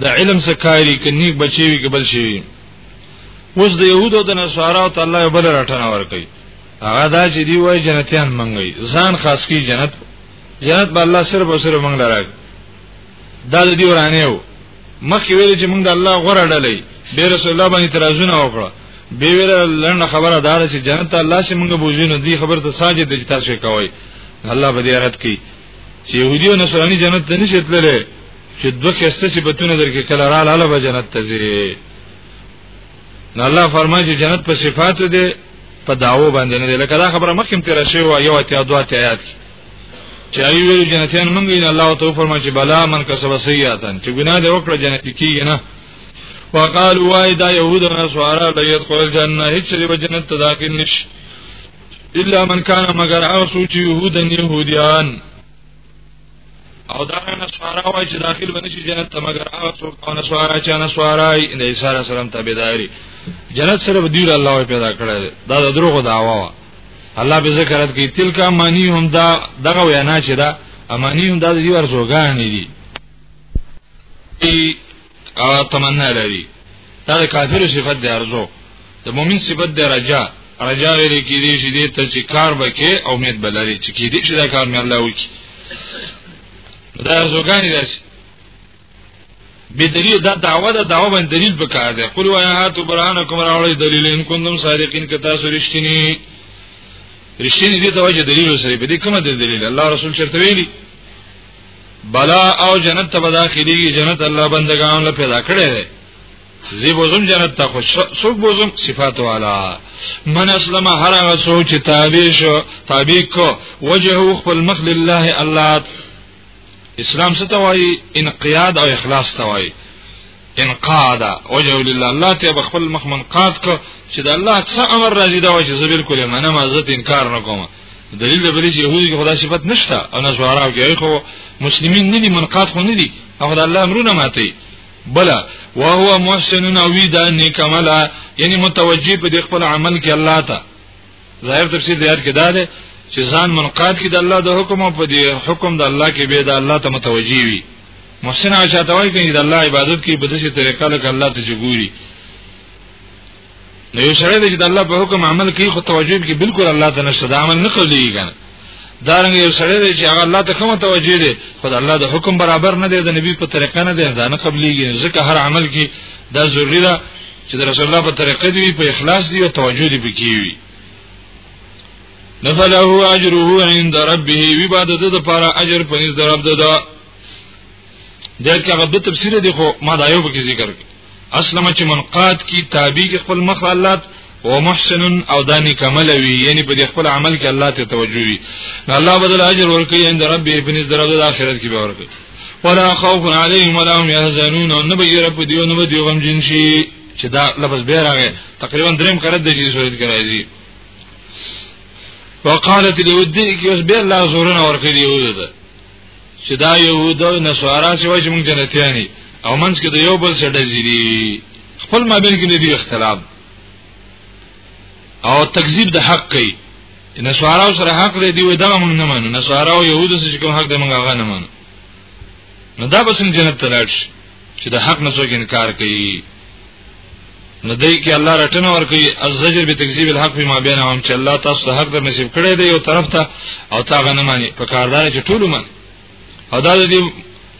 د علم سکاری ک نیک بچی وی قبل شي اوس د يهودو د نصارا ته الله بل راټنه ور کوي هغه دا چې دی وای جنتیان منګي ځان خاص کی جنت جنت به الله صرف او صرف منګ لراک دا د دې ورانه و مخکې ویل چې موږ د الله غره ډلې به رسول الله باندې ترازونه وکړه به ویل لنډه خبره دار چې جنت الله سي موږ بوزینو دې خبره ته ساجد د تاسو کوي الله به دې رات کوي چې يهودي او نصراني جنت ته نشي تللی چې دوه کسته صفاتونه درکې کله را لاله به جنت ته ځي نو الله فرمایي چې جنت په صفاتو دي په داوو باندې نه لکه دا خبره مخکې تیر شوی یو اتیا دوه آیات چې ای ویل جنتیان مونږ یې الله تعالی فرمایي چې بلا من کسب سیئاتن چې ګناه دې وکړه جنت کیږي نه وقالوا وای دا يهود او نصارا لا يدخل الجنه هیڅ دی جنت ته داخل نشي الا من کان مگر هغه سوچ يهودن يهوديان او دا نصارا وای چې داخل ونه شي جنت ته مگر هغه څوک او نصارا چې نصارا د عیسی سلام تابعداري جنت سره بدیل الله پیدا کړی دا د دروغ دعوا الله به ذکر کوي تلک امانی هم دا دغه وینا چې دا امانی هم دا دی ورزوګان دي ای او تمنا لري دا کافر صفت دی ارزو د مؤمن صفت دی رجا رجا ویل کی دي چې دې ته چې کار وکې او امید بلري چې کې دې چې دا کار مې الله وکي دا ارزوګان دي به دلیل دا دعوه دا دعوه باندې دلیل پکار دی قل وایا هاتو برهانکم راوړی دلیل ان کوم صادقین که تاسو رښتینی رښتینی دي ته وجه دلیل سره به دې کومه دلیل الله رسول چرته ویلی بلا او جنت ته بداخلي جنت الله بندگان له پیدا کړي دی زی بوزم جنت ته خوش سوق بوزم صفات والا من اسلم هر هغه سوچ تابع شو تابع کو وجهه خپل مخ لله الله اسلام څه توای انقیاد او اخلاص توای انقاد وجه لله الله ته بخپل مخ منقاد کو چې د الله څخه امر راځي دا وجه زبر کولې منه ما عزت انکار نه کوم دلیل د بلی چې يهودي کې خدای صفت نشته او نه زوارا کې خو مسلمانین نه دي منقاد خو نه دي او د الله امرونه ماتي بلا وهو محسن او وی دا نیک عمله یعنی متوجی په خپل عمل کې الله ته ظاهر تفسیر د آیات کې دا دی چې ځان منقاد کړي د الله د حکم او په دې حکم د الله کې به د الله ته متوجي وي محسن عائشہ ته وایي چې د الله عبادت کې په داسې طریقه لکه الله ته جګوري نو یو شړې چې د الله په حکم عمل کوي خو توجه کې بالکل الله ته نشته د عمل نه قبليږي کنه دارنګ یو سړی دی چې هغه الله ته کومه توجه دی خو د الله د حکم برابر نه دی د نبی په طریقه نه دی دا نه قبليږي ځکه هر عمل کې دا ضروری ده چې د رسول الله په طریقه دی په اخلاص دی او توجه دی پکې وي نفله اجره عند ربه وی بعد د لپاره اجر په نس درب ده دلته هغه دوه تفسیر دي خو ما دا یو به ذکر کړ اسلم چې منقاد کی تابع کې خپل مخ الله او محسن او دانی کمل وی یعنی په خپل عمل کې الله ته توجه وی الله بدل اجر ورکړي عند رب ابن ذره د اخرت کې به ورکړي ولا خوف عليهم ولا هم يحزنون او نبی رب دیو نبی دیو غم جن شي چې دا لفظ به راغی تقریبا دریم کرد د دې صورت کې راځي وقالت اليهود کې اوس به الله زورنا ورکړي یو ده چې دا يهود او نصارا سوي چې موږ جنتياني او منځ کې د یو بل سره ډزيري خپل مابین کې دی اختلاف او تکذیب د حق کوي نصارا سره حق دی دی وي دا موږ نه منو نصارا او يهود سره کوم حق دی موږ هغه نه منو نو دا بسم جنت تلاش چې د حق نه څوک انکار کوي نو دای کې الله رټنه ورکوي الزجر به تکذیب الحق بما بینهم چې الله تاسو ته حق در نصیب کړی دی یو طرف ته او تا غنه مانی په کاردار چې ټول من او دا د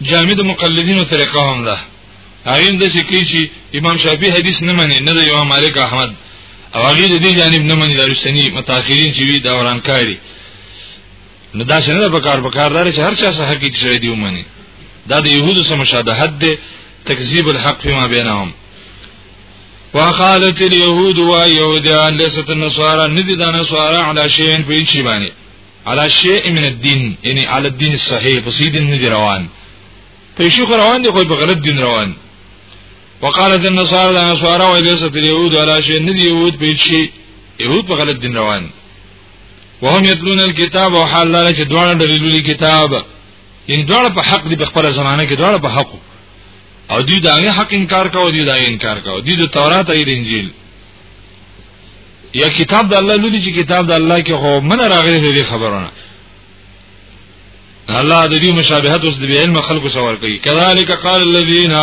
جامد مقلدینو طریقه هم ده هغه د څه کوي چې امام شافعي حدیث نه مانی نه د امام مالک احمد او هغه د دې جانب نه مانی د رسنی متأخرین چې وی دا ورانکاری نو دا څنګه په کار په کار دار چې هر چا سره حقیقت شوی دی ومني دا د يهودو سره مشابهت دی تکذیب الحق فيما بينهم وقالت اليهود ويهودان ليست النصارى ندي دا نصارى على شيء په شي باندې على شيء من الدين يعني على الدين الصحيح په سيد ندي روان په شي روان دي خو په غلط دين روان وقالت النصارى دا نصارى وليست اليهود على شيء ندي يهود په شي يهود په غلط دين روان وهم یتلون الكتاب او حال لاره چې دواړه دلیلونه کتاب ان دواړه په حق دي په خپل زمانه کې دواړه په حق او دوی دا نه حق انکار کاو دوی دا انکار کاو دوی د تورات او انجیل یا کتاب د الله لوري چې کتاب د الله کې هو من راغلي دي خبرونه الله د دې مشابهت اوس د علم خلکو سره کوي کذالک قال الذين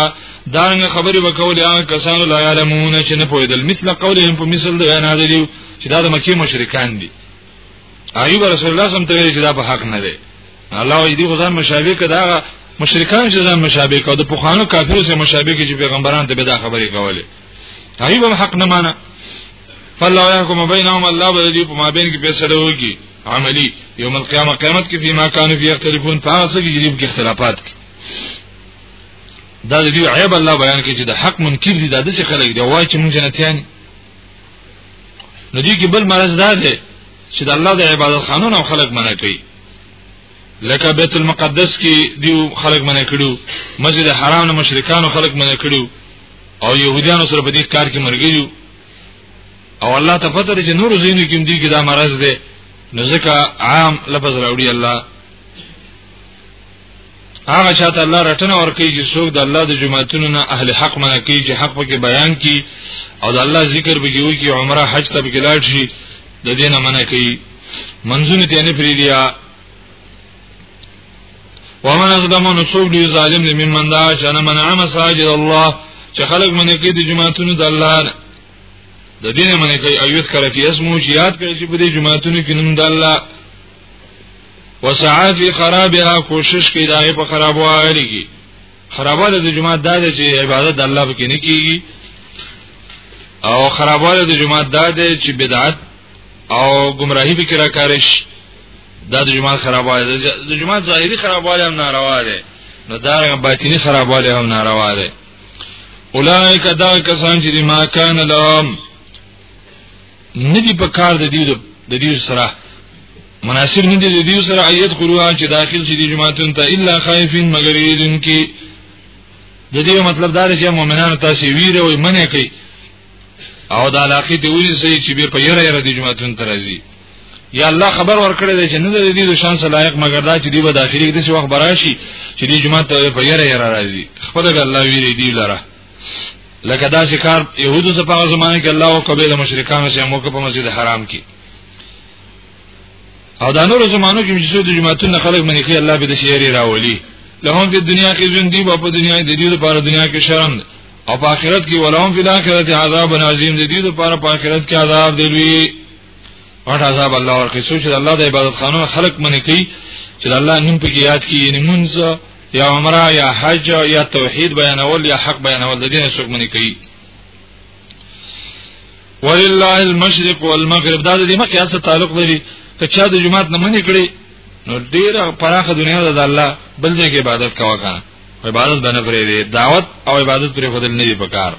دانګه خبرې وکول هغه کسان لا علمون چې نه پوهیدل مثل قولهم په مثل د نه دی چې دا د مکی مشرکان دي ایوب رسول الله سم ته چې دا په حق نه دی الله یې دې غزان مشابه کړه مشرکان چې ځان مشابه کړه د پوخانو کافرو سره مشابه کې چې پیغمبران ته به دا خبرې کولې ایوب حق نه مانه فالله يحكم بينهم الله به دې په مابین کې فیصله وکړي عملی یوم القیامه قیامت کې فيما كانوا فيه يختلفون فهغه څه کې چې اختلافات کې دا دې عیب الله بیان کوي چې د حق منکر دي دا د څه خلک دی وای چې مونږ جنتیان نو دې کې بل مرز دا دی چې د الله د عبادت قانون او خلق منع کوي لکه بیت المقدس کې دیو خلق منع کړو مسجد حرام نه مشرکانو خلق منع کړو او يهوديانو سره په دې کار کې مرګیو او الله ته پته لري چې نور زینو کې دی کې دا مرز دی نو ځکه عام لفظ راوړي الله هغه چاته الله رټنه ورکړي چې څوک د الله د جماعتونو نه اهل حق منه کوي چې حق پکې بیان کړي او د الله ذکر به کوي چې عمره حج ته به لاړ شي د دینه منه کوي منځونه ته نه پریدیا ومن ازدم نو څوک دی ظالم لمن من دا چې نه منع مساجد الله چې خلق منه کوي د جماعتونو د الله د دین منې کوي او یوس کړه چې اسمو چې یاد کړي چې په دې جماعتونو کې نوم د الله وسعا فی خرابها کوشش کوي دا په خرابوالي کې خرابواله د جماعت دا دی چې عبادت الله به کې نه کیږي او خرابواله د جماعت دا دی چې بدعت او گمراهی به کې راکارش دا د جماعت خرابواله د جماعت ظاهری خرابواله هم ناروا ده نو دا باطینی خرابواله هم ناروا ده اولائک دا کسان چې ما کان لهم ندی په کار د دې د دې سره مناسب ندی د دې سره ایت خلوها چې داخل شي د جماعتون ته الا خائفین مگر یذن کې د دې مطلب دا چې مؤمنانو تاسو ویره وي منه کوي او د علاقې دی ونی سي چې به په یره یره د جماعتون ترازی یا الله خبر ورکړی دی چې نه د دې د شان لایق مګر دا چې دی به داخلي د څه وخت براشي چې دی جماعت ته په یره یره راځي خپل د الله ویری دی لره لکه دا شکار يهودو څخه په زمانه کې الله او قبيله مشرکانو سره موقع په مسجد حرام کې او دا نور زمانو کې چې د جماعتونو نه خلک منې کوي الله به د شعر راولي لهم په دنیا کې ژوند دی په دنیا د دې لپاره دنیا کې شرم ده او په آخرت کې ولهم فی الاخرت عذاب عظیم د دې لپاره په آخرت کې عذاب دی لوی واټ عذاب الله ورکړي سوچ د الله د عبادت خانو خلق منې کوي چې الله نوم په یاد کې یې مونږ یا عمره یا حج یا توحید بیانول یا حق بیانول د دې نه څوک منې کوي ولله المشرق والمغرب دا د دې مخه څه تعلق لري که چا د جمعات نه منې کړي نو ډیره پراخه دنیا ده د الله بل ځای کې عبادت کاوه کنه عبادت باندې پرې دی دعوت او عبادت پرې خدل نه دی پکار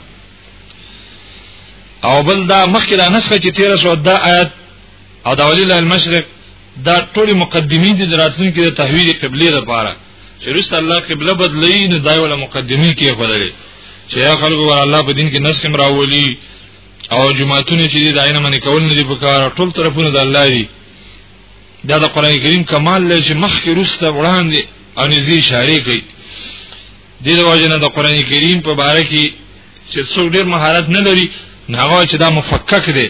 او بل دا مخکې دا نسخه چې 1300 دا آیت او دا ولله المشرق دا ټول مقدمین دي دراتلون کې د تحویل قبله لپاره چې رسول الله قبله بدلی نه دای ولا مقدمین کې خدای چې یا خلکو ور الله په دین کې نس کوم راولي او جماعتونه چې دي داینه منی کول نه دي په کار ټول طرفونه د الله دي دا د قران کریم کمال لري چې مخکې روسته وړاندې او نږدې اشاره کوي د دې وجه نه د قران کریم په باره کې چې څوک ډیر مهارت نه لري نه هغه چې دا مفکک دی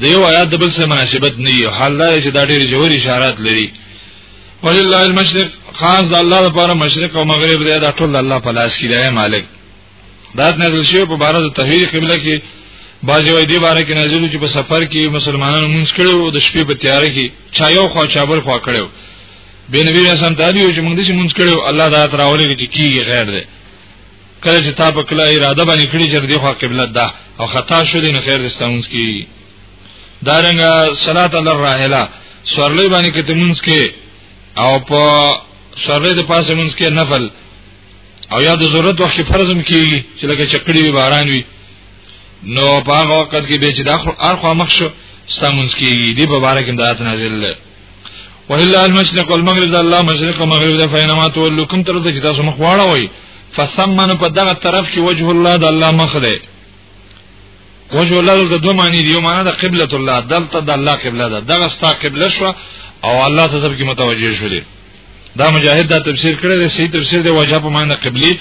د یو آیات د بل سره مناسبت نه وي حال دا چې دا ډیر جوړ اشارات لري ولله المشرق خاص د الله لپاره مشرق او مغرب دی دا ټول الله په لاس کې دی مالک دا نازل شوی په بار د تحویل قبله کې باجی وای دی باندې کې نازل چې په سفر کې مسلمانانو مونږ کړو د شپې په تیار کې چا یو خوا چا بل خوا کړو به نبی رسام تعالی چې مونږ دې مونږ کړو الله دا تراولې چې کیږي غیر دی کله چې تا په کله اراده باندې کړی چې دې خوا قبله ده او خطا شو دې نه خیر دستاونس کی دارنګه صلات الله راهلا سورلې باندې کې تمونس کې او په سورلې د پاسه مونږ کې نفل او یا د ضرورت وخت کې فرض هم کیږي چې لکه چکړې وي باران وي نو په هغه وخت کې به چې د اخر مخ شو ستامونس کیږي دی په بارک امداد نازل ده ولله المشرق والمغرب ده الله مشرق او مغرب ده فینما تولکم تر دې چې تاسو مخ واړه وي فسمن په دغه طرف کې وجه الله د الله مخ ده وجه الله د دوه معنی دی یو معنی د قبلة الله دلته د الله قبله ده دغه ستا قبله شو او الله ته ځکه متوجه شو دي دا مجاهد دا تفسیر کړی دی صحیح تفسیر دی وجه په معنی قبلی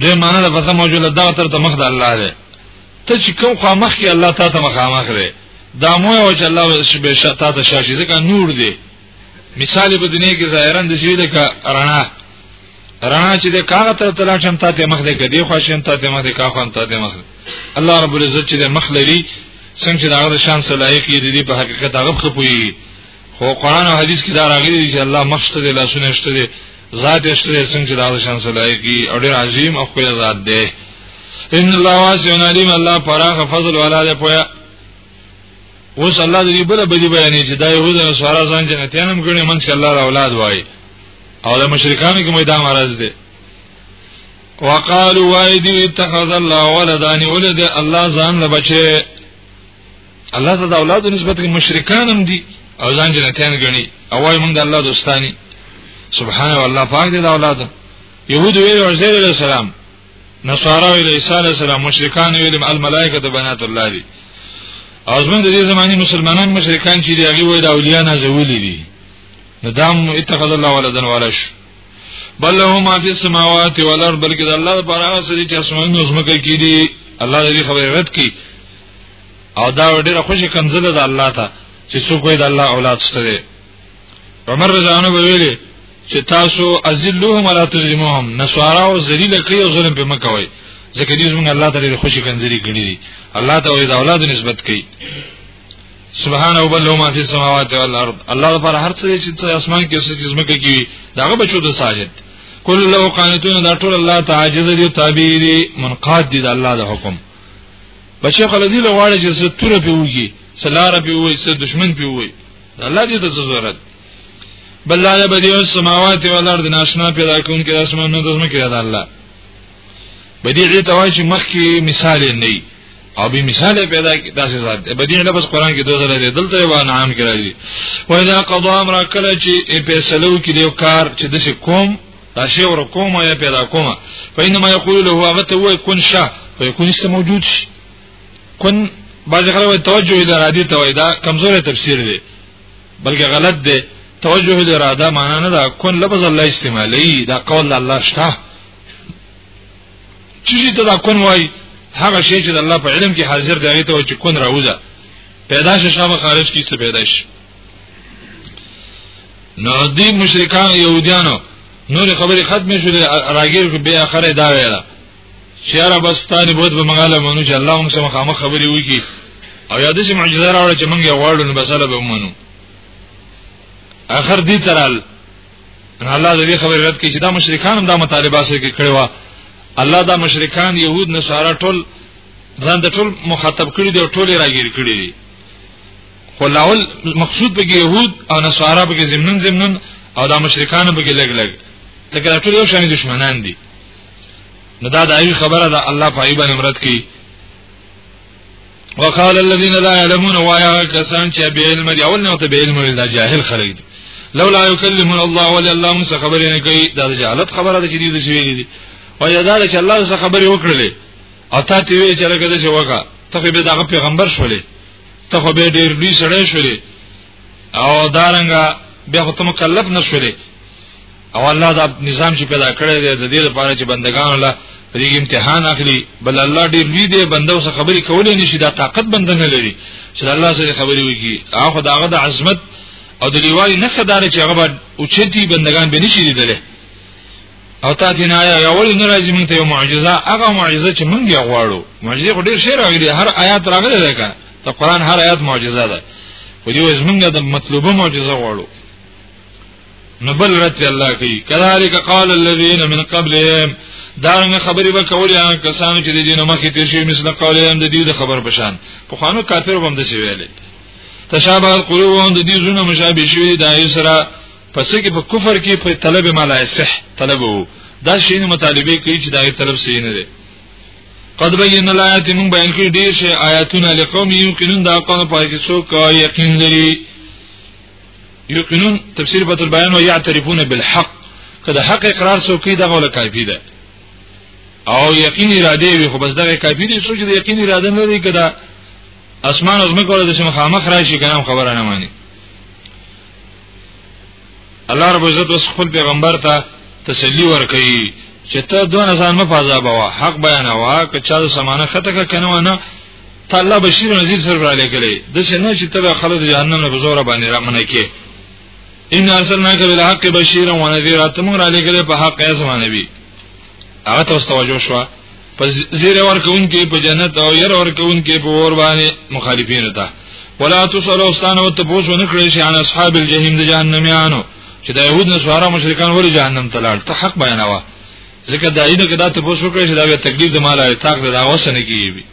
دوی معنی د فصل موجوده دا تر ته مخ د الله دی ته چې کوم خوا مخ کې الله تا ته مخامخ دی دا مو او چې الله شبه شتا ته شاشي ځکه نور دی مثال په دنیا کې ظاهرا د شوی د رڼا رڼا چې د کاغه تر تل شم تا ته مخ دی کدي خو شم تا ته مخ دی کا خو تا ته مخ الله رب العزت چې د مخ لري څنګه چې دا غو شان صلاحي کې د دې په حقیقت هغه خپوي خو قران او حدیث کې دا راغلي دي چې الله مخشته دي لاسونه شته دي ذات شته دي څنګه چې دا شان صلاحي او ډېر عظیم او خپل ذات دی ان الله واسع علیم الله پراخ فضل والا دی پویا اوس الله دې بل بدی بیانې چې دا يهود او سوارا ځان جنتیان هم ګڼي منځ کې الله را اولاد وای او د مشرکانو کې میدان مرز دی وقالوا وایدی اتخذ الله ولدان ولد الله ځان له بچي الله ته د اولاد نسبت کې مشرکان هم دي او ځان جنتیان غني او وايي موږ د الله دوستانی سبحان الله پاک دې د اولاد يهود ویل عزير عليه السلام نصارا ویل عيسى عليه السلام مشرکان ویل الملائکه بنات الله دي او زمونږ د دې زماني مسلمانان مشرکان چې دی هغه وایي د اولیاء نه زولي دي ندام اتخذ الله ولدن ولا شو بل له ما فی السماوات والارض بلکې د الله لپاره هغه سړي چې اسمانونه او زمکه کې دي الله دې خبره رد کړي او دا ډیره خوشی کنزله ده الله ته چې څوک د الله اولاد شته عمر رضی الله عنه ویلي چې تاسو ازلهم ولا تظلمهم نسوارا او ذلیل کړی او ظلم په مکوي ځکه دې زمونږ الله تعالی خوشی کنزلی کړی الله ته د اولاد نسبت کوي سبحان او بل ما فی السماوات والارض الله لپاره هر څه چې څه اسمان کې څه جسمه کې کی داغه بچو د ساجد کل لو قانتون دا ټول الله تعاجز دی تابع دی منقاد دی د الله د حکم بچی خلک دی لواړي چې څه تور په وږي سلاره په وږي څه دشمن په وږي الله دې د ضرورت بل لا بدیع السماوات والارض ناشنا پیدا کون کې اسمانونو د زمکه د الله بدیع توای چې مخکې مثال نه او به مثال پیدا کی داسې ذات بدیع لفظ قران کې دوه ځله دلته یو انعام کې راځي وایدا قضا امر کله چې فیصلو کې دیو کار چې د کوم تاسو ور کومه یا پیدا کومه فینما یقول له هغه ته وای کن شا فیکون است موجود شي کن بعض خلک توجه اله اراده ته وای دا کمزور تفسیر دی بلکې غلط دی توجه اله اراده معنا نه دا کن لفظ الله استعمالی دا قول الله شته چې ته دا کون وای هغه شی چې د الله په علم کې حاضر دی هغه ته چې کون راوځه پیدا شې شابه خارج کی څه پیدا شي نو دې مشرکان يهوديانو نور خبرې ختمې شولې راګیر به اخره دا ویلا چې را بستاني بود به مغاله مونږ چې الله موږ سره خامخ خبرې وکي او یاد شي معجزه راوړل چې موږ یې غواړو نو بساله به مونږ اخر دې ترال نو الله دې خبرې رد کړي چې دا مشرکان هم دا مطالبه سره کې کړو الله دا مشرکان يهود نصارا ټول ځان د ټول مخاطب کړي دي او ټول راګیر کړي دي خو لاول مقصود به يهود او نصارا به زمنن زمنن او دا مشرکان به لګ لګ ځکه ټول یو شان دشمنان دي نو دا د ایو خبره ده الله په ایبه نمرت کوي وقال الذين لا يعلمون وایا کسان چې به علم دی اول نه ته به علم ویل دا جاهل خلک دي لولا يكلمنا الله ولا الله مس خبرې نه کوي دا د جهالت خبره ده چې دې شوی دي او یا دا چې الله سره خبرې وکړلې او تا ته وی چې لکه دې وکا ته به دغه پیغمبر شولې ته خو به ډېر دې سره شولې او دارنګه بیا خو ته مکلف نشولې او الله دا نظام چې پیدا کړی دی د دې لپاره چې بندگان له دې امتحان اخلي بل الله ډیر لوی دی بندو سره خبرې کولې نشي دا طاقت بند نه لري چې الله سره خبرې وکړي هغه داغه د عظمت او د لیوالي نه خدار چې هغه اوچتي بندگان به نشي لیدل او تا دې نه یا اول نه راځي مونږ ته یو معجزه هغه معجزه چې مونږ یې غواړو معجزه خو ډیر شعر راغلي هر آیات راغلي ده کا ته قران هر آیات معجزه ده خو دې وز مونږ د مطلوبه معجزه غواړو نبل رت الله کوي کذالک قال الذين من قبلهم دا نه خبرې وکولې هغه کسانو چې د دین مخې ته شي مثله قولې هم د دې خبر پشان په خوانو کافر هم د سی ویلې تشابه قلوبهم د دې زونه مشابه شوی د ایسرا پس کې په کفر کې په طلب ملای صح طلب وو دا شی نه مطالبه کوي چې دا طلب صحیح نه دی قد بین الایات من بیان کړي ډیر شی آیاتونه لقوم یو کینن دا قوم پای کې څوک یقین لري یقینا تفسیر بدل بیان او یعترفون بالحق کله حق اقرار سو کی دغه ول کافی ده او یقین اراده وي خو بس دغه کافی دي سوچ د یقین اراده نه لري کدا اسمان او زمکه ولې د سم خامخ راشي کنه خبره نه مانی الله رب عزت اوس خپل پیغمبر ته تسلی ورکړي چې ته دونه ځان مفاضه بوا حق بیان وا که چا د سمانه خطه کنه ونه تعالی بشیر نذیر سره را لګلې د څه نه چې تبع خلک جهنم به زوره باندې را منې کې ان ارسلنا کبه الحق بشیرا و نذیرا تم را لګلې په حق ازمانه وی هغه ته توجه شو په زیر ورکون کې په جنت او ير ورکون کې په ور باندې مخالفین ته ولا تصلوا استان او ته پوښتنه نه کړی چې ان اصحاب الجحیم د جهنميانو چې د يهود نصارا مشرکان ولې جهنم ته لاړ ته حق بیانوا ځکه دایره کې دا ته پوښتنه کړی چې دا به تکلیف د مال او تاق د راوسنه کیږي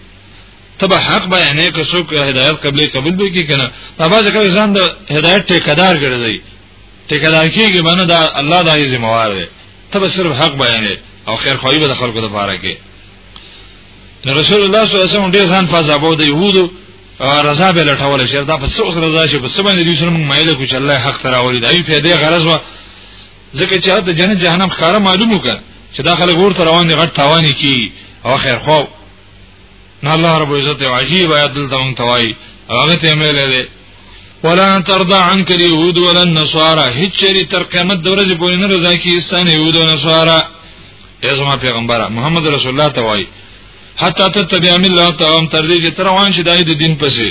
تبه حق بیانې که څوک هدایت قبلې قبول به کی کنه دا باز کوي ځان د هدایت ټیکدار ګرځي ټیکدار کیږي باندې دا الله د ای ذمہ وار دی تبه صرف حق بیانې او خیر خوایي به خلکو ته پاره کې رسول الله صلی الله علیه وسلم ډیر ځان فزابو د یهودو رضا به لټول شي دا په څو سره رضا شي په څو باندې دوی سره موږ مایل کو چې الله حق تر اوري دا یو پیدا غرض و ځکه چې د جنت جهنم ښکارا معلومو کړ چې دا خلک ورته روان دي غټ تاوان کی او خیر خو نو الله رب عزت یو عجیب آیات دلته مونږ توای هغه ته مې لیدل ولا ترضى عنك اليهود ولا النصارى هیڅ چری تر قیامت د ورځې پورې نه رضا کی استان یهود او نصارا یزما پیغمبر محمد رسول الله ته وای حتا تتبع ملت هم تر دې چې تر روان شي د دین پسې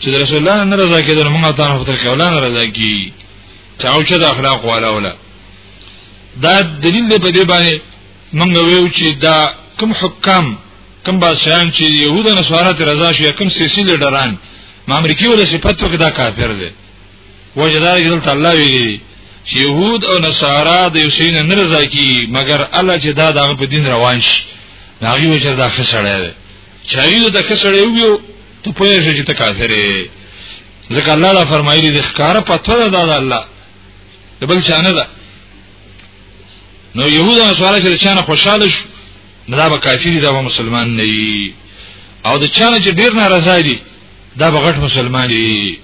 چې رسول الله نه رضا کېدل موږ ته نه خپل خولان رضا کی چاو چې د اخلاق والا ولا دا دلیل دی په دې باندې موږ ویو چې دا کوم حکام کوم بادشاہان چې يهود نه سوارت رضا شي کوم سیاسي لیډران ما امریکای ول صفاتو کې دا کافر دي وجدار چې دلته الله ویلي چې يهود او نصارا د یوسین نه رضا کی مګر الله چې دا دغه په دین روان شي هغه وجر دا خسړی دی چایو دا خسړی ویو ته پوهې شې چې ته کافر یې ځکه الله دا فرمایلی د ښکارا پته ده د الله د بل چانه ده نو يهود او نصارا چې چانه خوشاله شو نو دا به کافر دي دا به مسلمان نه وي او د چانه چې ډیر ناراضه دي دا به غټ مسلمان دي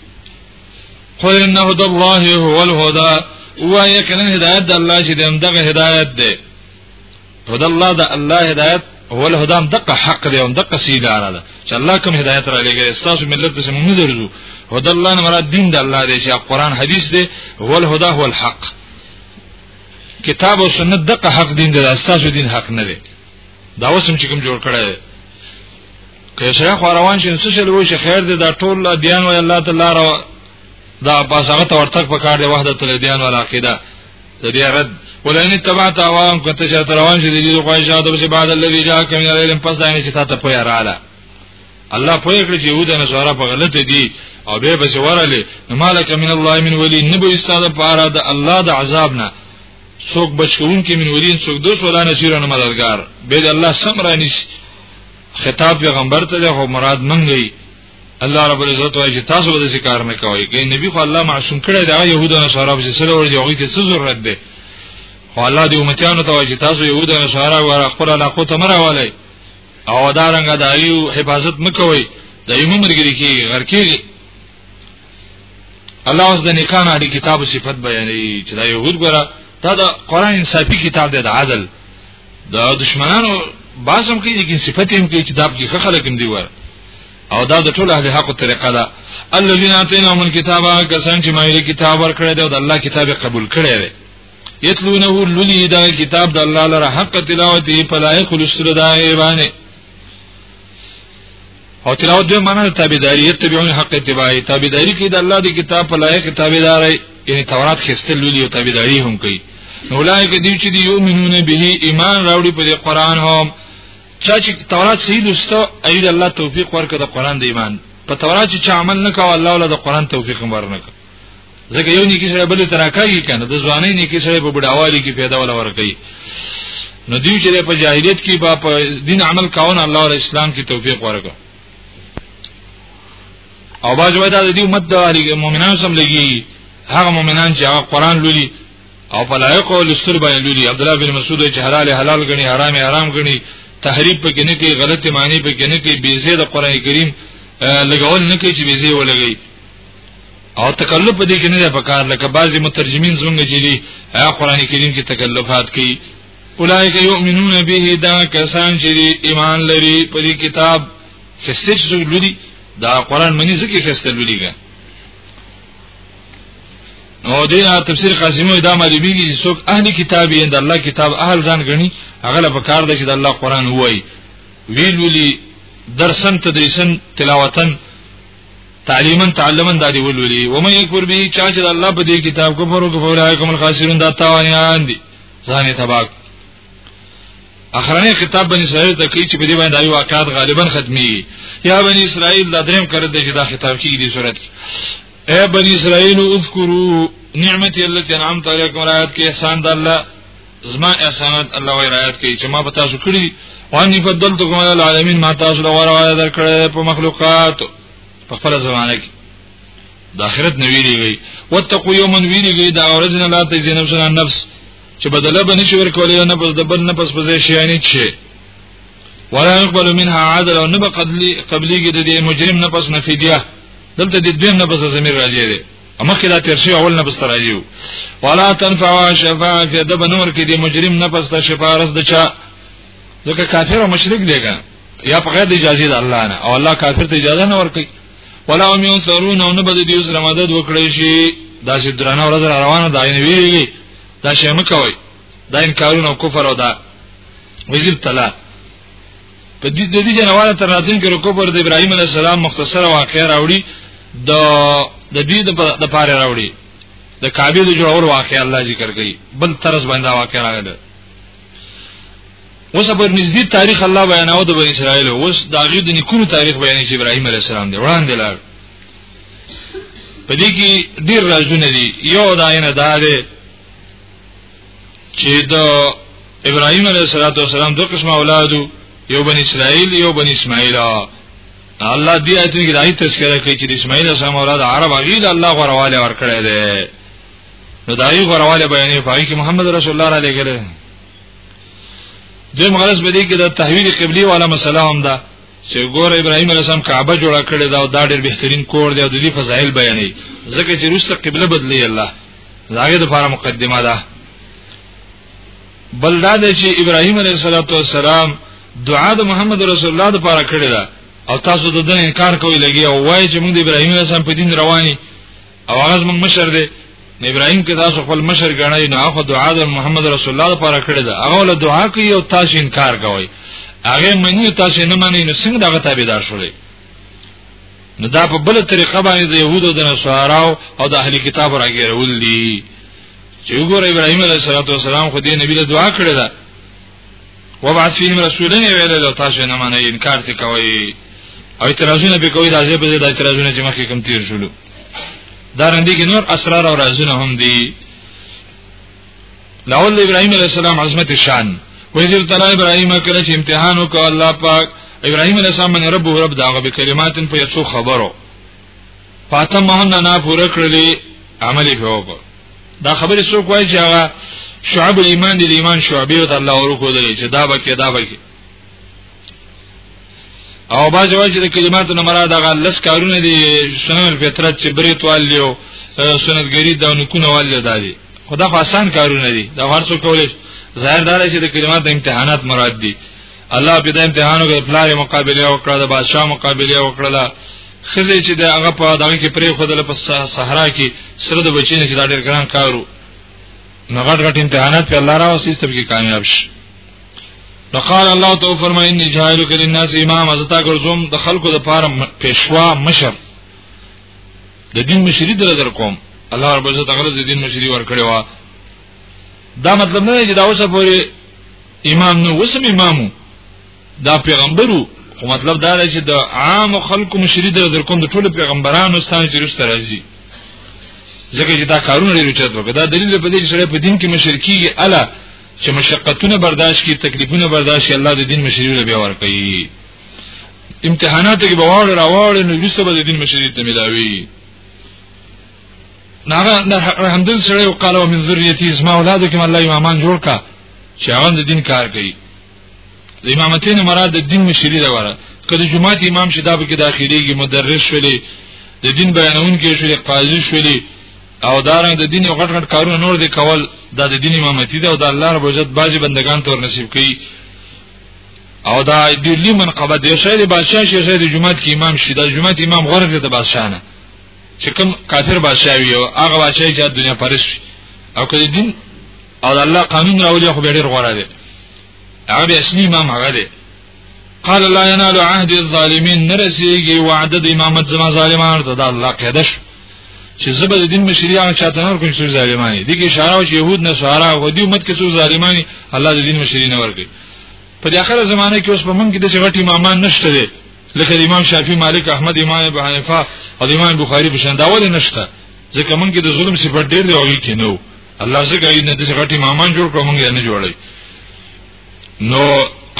قل ان هدى الله هو الهدى وایې کنه هدایت د الله چې دغه هدایت ده هدا الله دا الله هدایت هو له هدام دقه حق دی او دقه سیلاره ده چې الله کوم هدایت را لګي تاسو ملت ته موږ درځو هدا الله نه مراد دین د الله دی چې قرآن حدیث دی هو له هدا هو الحق کتاب او سنت دقه حق دین دی تاسو دین حق نه دی دا اوسم چې کوم جوړ کړی که شیخ روان شي څه شل وي چې خیر دی دا ټول دیان وای الله تعالی را دا پاسغه ته ورتک پکار دی وحدت الدیان ولا عقیده تبي رد ولئن اتبعت اواهم کته چې روان شې دي د خواهشات او بعد الذي جاءك من العلم پس داینه چې تاسو په یاراله الله پوهه کړی چې يهود نه سره په غلط دي او به بس ورله نو مالک من الله من ولي نه به استاد پاره د الله د عذاب نه څوک بچون کې من ولي څوک دوس ولا نشیر نه مددگار به الله سم رانیش خطاب پیغمبر ته خو مراد منګي الله رب العزت وايي چې تاسو به څه کار نه کوئ کې نبی خو الله معصوم کړی دا يهودانو سره به سره ورځي هغه ته څه ضرورت ده خو الله دې امتیانو ته وايي چې تاسو يهودانو سره ور خپل علاقه ته مراوالي او دا رنګ د ایو حفاظت مکوئ د ایمو مرګري کې غر کېږي الله اوس د نکاح نه کتاب صفت بیانوي چې دا يهود ګره دا د قران انصافي کتاب دی د عدل دا دشمنانو باسم کې لیکن صفت هم کې چې دا په خخه لکم دی ور او دا د ټول اهل حق طریقه ده الذين اتيناهم الكتاب کسان چې مایله کتاب ورکړی دی او د الله کتاب قبول کړی دی یتلونه للی دا کتاب د الله لپاره حق تلاوت یې پلای خلصره دا ایبانه او تلاوت به معنا تابعداري یتبعون حق اتباعي تابعداري کې د الله د کتاب پلای کتابداري یعنی تورات خستل لولي او تابعداري هم کوي نو لایک دی چې دی یؤمنون به ایمان راوړي په قرآن هم چا چې تورات صحیح لسته اې الله توفیق ورکړه د قرآن د ایمان په تورات چې عمل نه کاوه الله ولا د قرآن توفیق هم ورنکړه ځکه یو نیکی سره بل تراکاږي کنه د ځواني نیکی سره په بډاوالي کې پیدا ولا ورکړي نو دی چې په جاهلیت کې با په دین عمل کاونه الله او اسلام کې توفیق ورکړه او باج وای دا د دې امت د اړیګ مؤمنان سم لګي هغه مؤمنان چې هغه قران لولي او فلایق او لستر باندې لولي عبد الله بن مسعود چې حلال حلال غني حرام حرام غني تحریف پکې نه کوي غلط معنی پکې نه کوي بي زید قران کریم لګول نه کوي چې بي زید ولګي او تکلف دې کې نه ده پکار لکه بعضي مترجمین زمونږ جدي قران کریم کې تکلفات کوي اولئک یؤمنون به دا کسان چې ایمان لري په دې کتاب خسته چې لري دا قران منی ځکه خسته لري ګا او دې تفسیر قاسمو دا معلومیږي چې څوک اهل کتاب یې د الله کتاب اهل ځان غني هغه له پکار دی چې د الله قران وایي ویل ولي درسن تدریسن تلاوتن تعلیما تعلما دا دی ولولي و مې اکبر به چا چې الله په دې کتاب کو فرو کو فورایکم الخاسرون دا تاوانیان دي ځان یې تباک اخرنی خطاب بنی اسرائیل ته کوي چې په دې باندې دایو واقعات غالبا ختمي یا بنی اسرائیل دا دریم کړه د دا خطاب کې دي صورت اے بنی اسرائیل اذکروا نعمت التي انعمت عليكم رايات کې احسان د الله زما احسانات الله وی رايات کې چې ما په تاسو کړی وانی فضلتکم علی العالمین ما تاسو له غوړه درکړې په مخلوقات په خپل زمانه کې د اخرت نه ویریږي وتقو یوما ویریږي دا ورځ نه لا تجزی نفس عن نفس چې بدله به نشي ورکولې نه پس د بل نه پس پزې شي یعنی چې ولا يقبل منها عدل او نه به قبلي قبليږي د دې مجرم نه پس نه فدیه دلته د دویم نه پس زمير راځي دي مخکې دا تیر شي اول نه پس راځي ولا تنفع شفاعه فی دب نور کې د مجرم نه پس ته شفاعت د چا ځکه کافر او مشرک دیګا یا په غیر د اجازه د الله نه او الله کافر ته اجازه نه ورکړي ولا هم ينصرون او نه بده دې سره مدد وکړي شي دا چې درنه ورځ روانه ده نه ویږي دا شی مکوي دا انکارونه او کفر او دا وزیر تلا په دې د دې جنواله تر راتلونکي رکو پر د ابراهيم عليه السلام مختصره واقعه راوړي د د دې د پاره راوړي د کعبه د جوړولو واقعه الله ذکر کوي بل طرز باندې واقعه راغله اوس په نږدې تاریخ الله بیاناو د بنی اسرائیل اوس دا غي د نیکونو تاریخ بیانې چې ابراهیم علی السلام دی وړاندې لار په دې کې ډیر رازونه دي یو دا نه دا دی چې د ابراهيم عليه السلام دوه قسمه اولادو یو بن اسرائیل یو بن اسماعیل الله دې آیتونه کې دایي تذکرہ کوي چې اسماعیل سم اولاد عرب غیل الله غرواله ور کړی دی نو دایو غرواله بیانې پای کې محمد رسول الله را لګره دیم غرض به دې کې د تحویل قبلی والا مسله هم ده چې ګور ابراهیم علیه السلام کعبه جوړه کړې دا او دا ډېر بهترین کور دی او د دې فضایل بیانې ځکه چې روسته قبله بدلی الله داګه د لپاره مقدمه ده بل دا دی چې ابراهیم علیه السلام دعا د محمد رسول الله لپاره کړې ده او تاسو د دې انکار کوئ لګي او وایي چې موږ د ابراهیم علیه السلام په دین رواني او هغه زموږ مشر دی نو ابراهيم کې تاسو خپل مشر غنئ نه خو دعا د محمد رسول الله لپاره کړې ده هغه له دعا کوي او تاسو انکار کوي هغه منی تاسو نه منی نو څنګه دغه تابعدار شولې نو دا په بل طریقه باندې د يهودو د نصاراو او د اهلي کتاب راګرول دي چې وګوره ابراهيم عليه السلام خو دې نبی له دعا کړې ده وبعث فيهم رسولا ویل دا تاسو نه معنی انکار ته کوي او اعتراضونه به کوي دا ځې په دې د اعتراضونه چې مخکې کم تیر شول دا رندې کې نور اسرار او رازونه هم دي لاول ابراهيم عليه السلام عظمت شان وذر تعالی ابراهيم کله چې امتحان وکړ الله پاک ابراهيم عليه السلام باندې رب رب داغه به کلمات په یو خبرو فاطمه نه نه پوره کړلې عملي په وکړ دا خبره څوک وایي چې هغه شعب الایمان دی ایمان شعبې او الله ورکو دی چې دا بکې دا بکې او باز وایي چې د کلماتو نه مراد هغه لس کارونه دي سنن الفطرت چې بریت والیو سنتګری دا نکونه والیو دا دي خدا خو آسان کارونه دي دا هر څوک کولای ظاهر دار چې د کلماتو امتحانات مراد دي الله په دې امتحانو کې پلار مقابله وکړه د بادشاہ مقابله وکړه خزه چې د هغه په دغه کې پرې خو د صحرا کې سره د بچینه چې دا ډېر ګران کارو نو غټ غټ امتحانات په الله راو سیستم کې کامیاب شي وقال الله تو فرمای انی جاهلک للناس امام ازتا ګرځوم د خلکو د پاره پېشوا مشر د دین مشری در در کوم الله رب عزت هغه د دین مشری ور کړی و دا مطلب نه دی چې دا اوسه پوری امام نو وسم امامو دا پیغمبرو خو مطلب دا دی چې د عام خلکو مشری در در کوم د ټولو پیغمبرانو ستانه چې رسته راځي ځکه چې دا کارونه لري چې دا دا دلیل په دې چې سره په دین کې مشرکیږي الا چې مشقتونه برداشت کی تکلیفونه برداشت کی الله د دین مشری له بیا ور کوي امتحاناتو کې بواړ راوړ نو رسته به د دین مشری ته ملاوي ناغه رحمدل سره او قالو من ذریتی اسما اولاد کوم الله امامان جوړ کا چې هغه د دین کار کوي د امامتین مراد د دین مشری دا وره کله جمعه امام شدا به کې داخليږي مدرس شولې د دین بیانون کې شولې قاضي شولې او دارنګ د دین یو غټ غټ کارونه نور دي کول دا د دین امامتی ده او د الله رب عزت باجی بندگان تور نصیب کړي او دا د لیمن قبه د شهید بادشاہ شهید جمعه کې امام شي د جمعه امام غرض د بادشاہ نه چې کوم کافر بادشاہ وي او هغه بادشاہ چې دنیا پرش او کله دین او الله قانون راوځي خو به ډیر غوړه دي هغه به اصلي امام هغه دی قال لا ينال عهد الظالمين نرسيږي وعده د امامت زما ظالمانو ته د الله قاعده شو چې زبر دین مشریان چاته نه کوم څو ظالمانی دي کې اشاره او يهود نه سوارا او دې امت کې څو ظالمانی الله د دین مشرین ورګي په اخره زمانه کې اوس په من کې د غټي امامان نشته لکه د امام شافعي مالک احمد امام ابو حنیفه او د امام بخاری په شان دا ولې نشته ځکه مونږ کې د ظلم صفات ډېر دی او یې کې نو الله څخه یې نه د غټي امامان جوړ کړو مونږ یې نه جوړي نو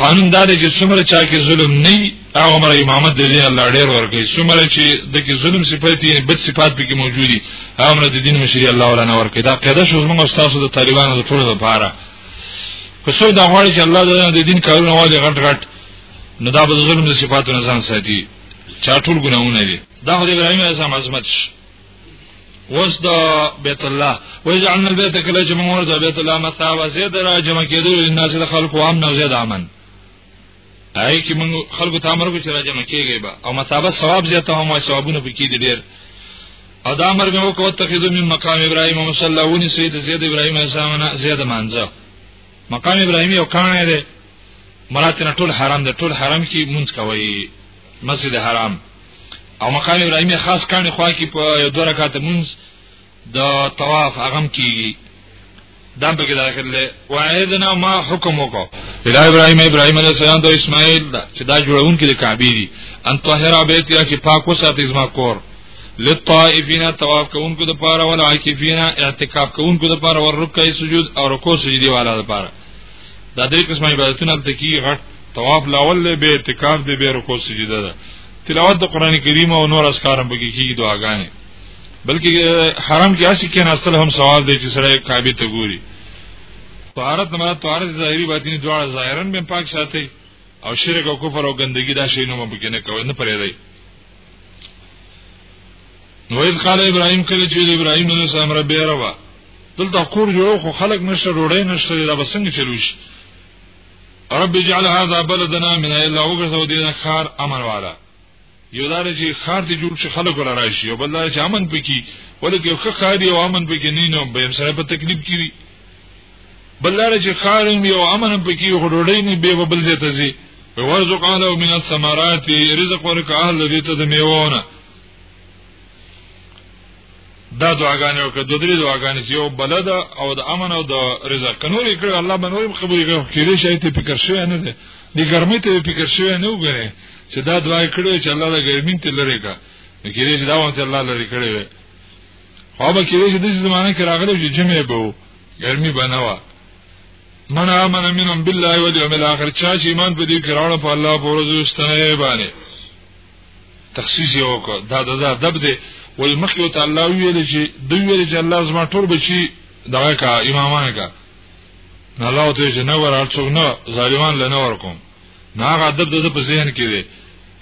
قانون دا دی چې څومره چا کې ظلم نه هغه عمر امامت د دین الله ډیر ورکړي څومره چې د کې ظلم صفات یې بد صفات به کې موجودي هغه عمر د دین مشری الله ولا نه ورکړي دا قاعده شو موږ استاد د طالبانو د ټولو لپاره که څو دا غواړي چې الله د دین کارونه واجب غټ غټ نو دا به ظلم د صفاتو نه ځان ساتي چا ټول ګناونه دي دا خو د ابراهيم عليه السلام عظمت شي وس د بیت الله وجعلنا البيت کله چې موږ ورته بیت الله مثابه زید را جمع کېدو لناس د خلکو هم نو زید امن هاي کې موږ خلکو ته امر کو چې را جمع کېږي با او مثابه ثواب زیاته هم ثوابونه پکې دي ډېر او دا امر به وکړو تخذو من مقام ابراهيم مصلى وني سيد زید ابراهيم السلام نه زید مانځه مقام ابراهیمی او کانه ده مراتب ټول حرام ده ټول حرام کی مونږ کوي مسجد حرام او مقام ابراهیمی خاص کانه خوا کی په یو دوه رکعات مونږ د طواف اغم کیږي دام پکې داخل دی واحدنا ما حکم وکړو اله ابراهيم ابراهيم عليه السلام د اسماعیل دا چې دا جوړون کې د کعبه دي ان طاهره بیت یا چې پاک وساتې زما کور للطائفین طواف کوونکو د پاره ول عاکفین اعتکاف کوونکو د پاره ور رکع سجود او رکوع سجدي والا د پاره دا درې قسمه عبادتونه د کی غټ طواف لاول له به اعتکاف دی به رکوع سجده ده تلاوت د قران کریم او نور اسکارم بګی کی دعاګانې بلکې حرم کې اسی کې ناستل هم ثواب دی چې سره کعبه ته ګوري طهارت نه طهارت ظاهری باطنی دواړه ظاهرا به پاک ساتي او شرک او کفر او ګندګي دا شی نو ممکن نه کوي نه پرې دی نو اذ قال ابراهيم کله چې ابراهيم عليه السلام رب ربا دلته کور جوړو خو خلک نشته ډوړې نشته دا بسنګ چلوش رب اجعل هذا بلدنا من الا وغزو دینه خار امن والا یو دار چې خار دې جوړ شي خلک ولا راشي او بل چې امن پکې ولکه یو خاري او امن پکې نه نو به سره په تکلیف کیږي بل لاره چې خارم یو امن پکې خو ډوډۍ نه به بل ځای ته ځي ورزق اهل من الثمرات رزق ورک اهل دې ته د میوونه دا دعاګانې او کړه دوه درې دعاګانې چې یو بلد او د امن او د رزق کنور یې کړو الله باندې هم قبول کړو کېږي شي ته فکر شوی نه دی د ګرمۍ ته فکر شوی نه وګره چې دا دعا کړو چې الله د ګرمۍ ته لری کا کېږي چې دا وخت الله لری کړی خو به کېږي چې د زمانه کې راغلی چې جمع به وو ګرمي به نه وه من آمن منهم بالله والیوم الاخر چا چې ایمان په دې کې راوړ په الله په ورځ واستنه باندې تخصیص یې وکړ دا دا دا دب دې وای مخ یو تعالی ویل چې دوی ویل چې الله زما ټول بچي دغه کا امامان کا نه الله ته چې نه ورال څوک نه ظالمان لنه ور کوم نه هغه ادب د په ذهن کې دی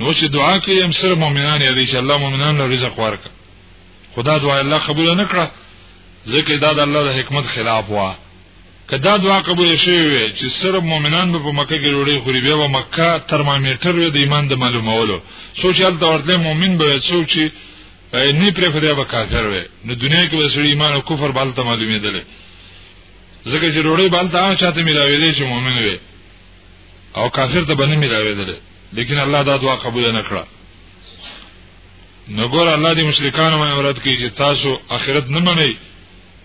نو چې دعا کوي هم سره مؤمنان یې چې الله مؤمنان له رزق ورکړي خدا دعا الله قبول نه کړه ځکه دا د الله د حکمت خلاف وه کدا دعا قبول شي وي چې سره مؤمنان به په مکه کې ډوړي خوري بیا به مکه ترمامیټر وي د ایمان د معلومولو سوچ حالت ورته مؤمن به څوک چې نه پرې خدای به کافر وي نو دنیا کې به سړي ایمان او کفر بل ته معلومېدل ځکه چې ډوړي بل ته هغه چاته ملاوي دي چې مؤمن وي او کافر ته به نه ملاوي دي لیکن الله دا دعا قبول نه کړه نو ګور الله دې مشرکان باندې ورات کوي چې تاسو آخرت نه منئ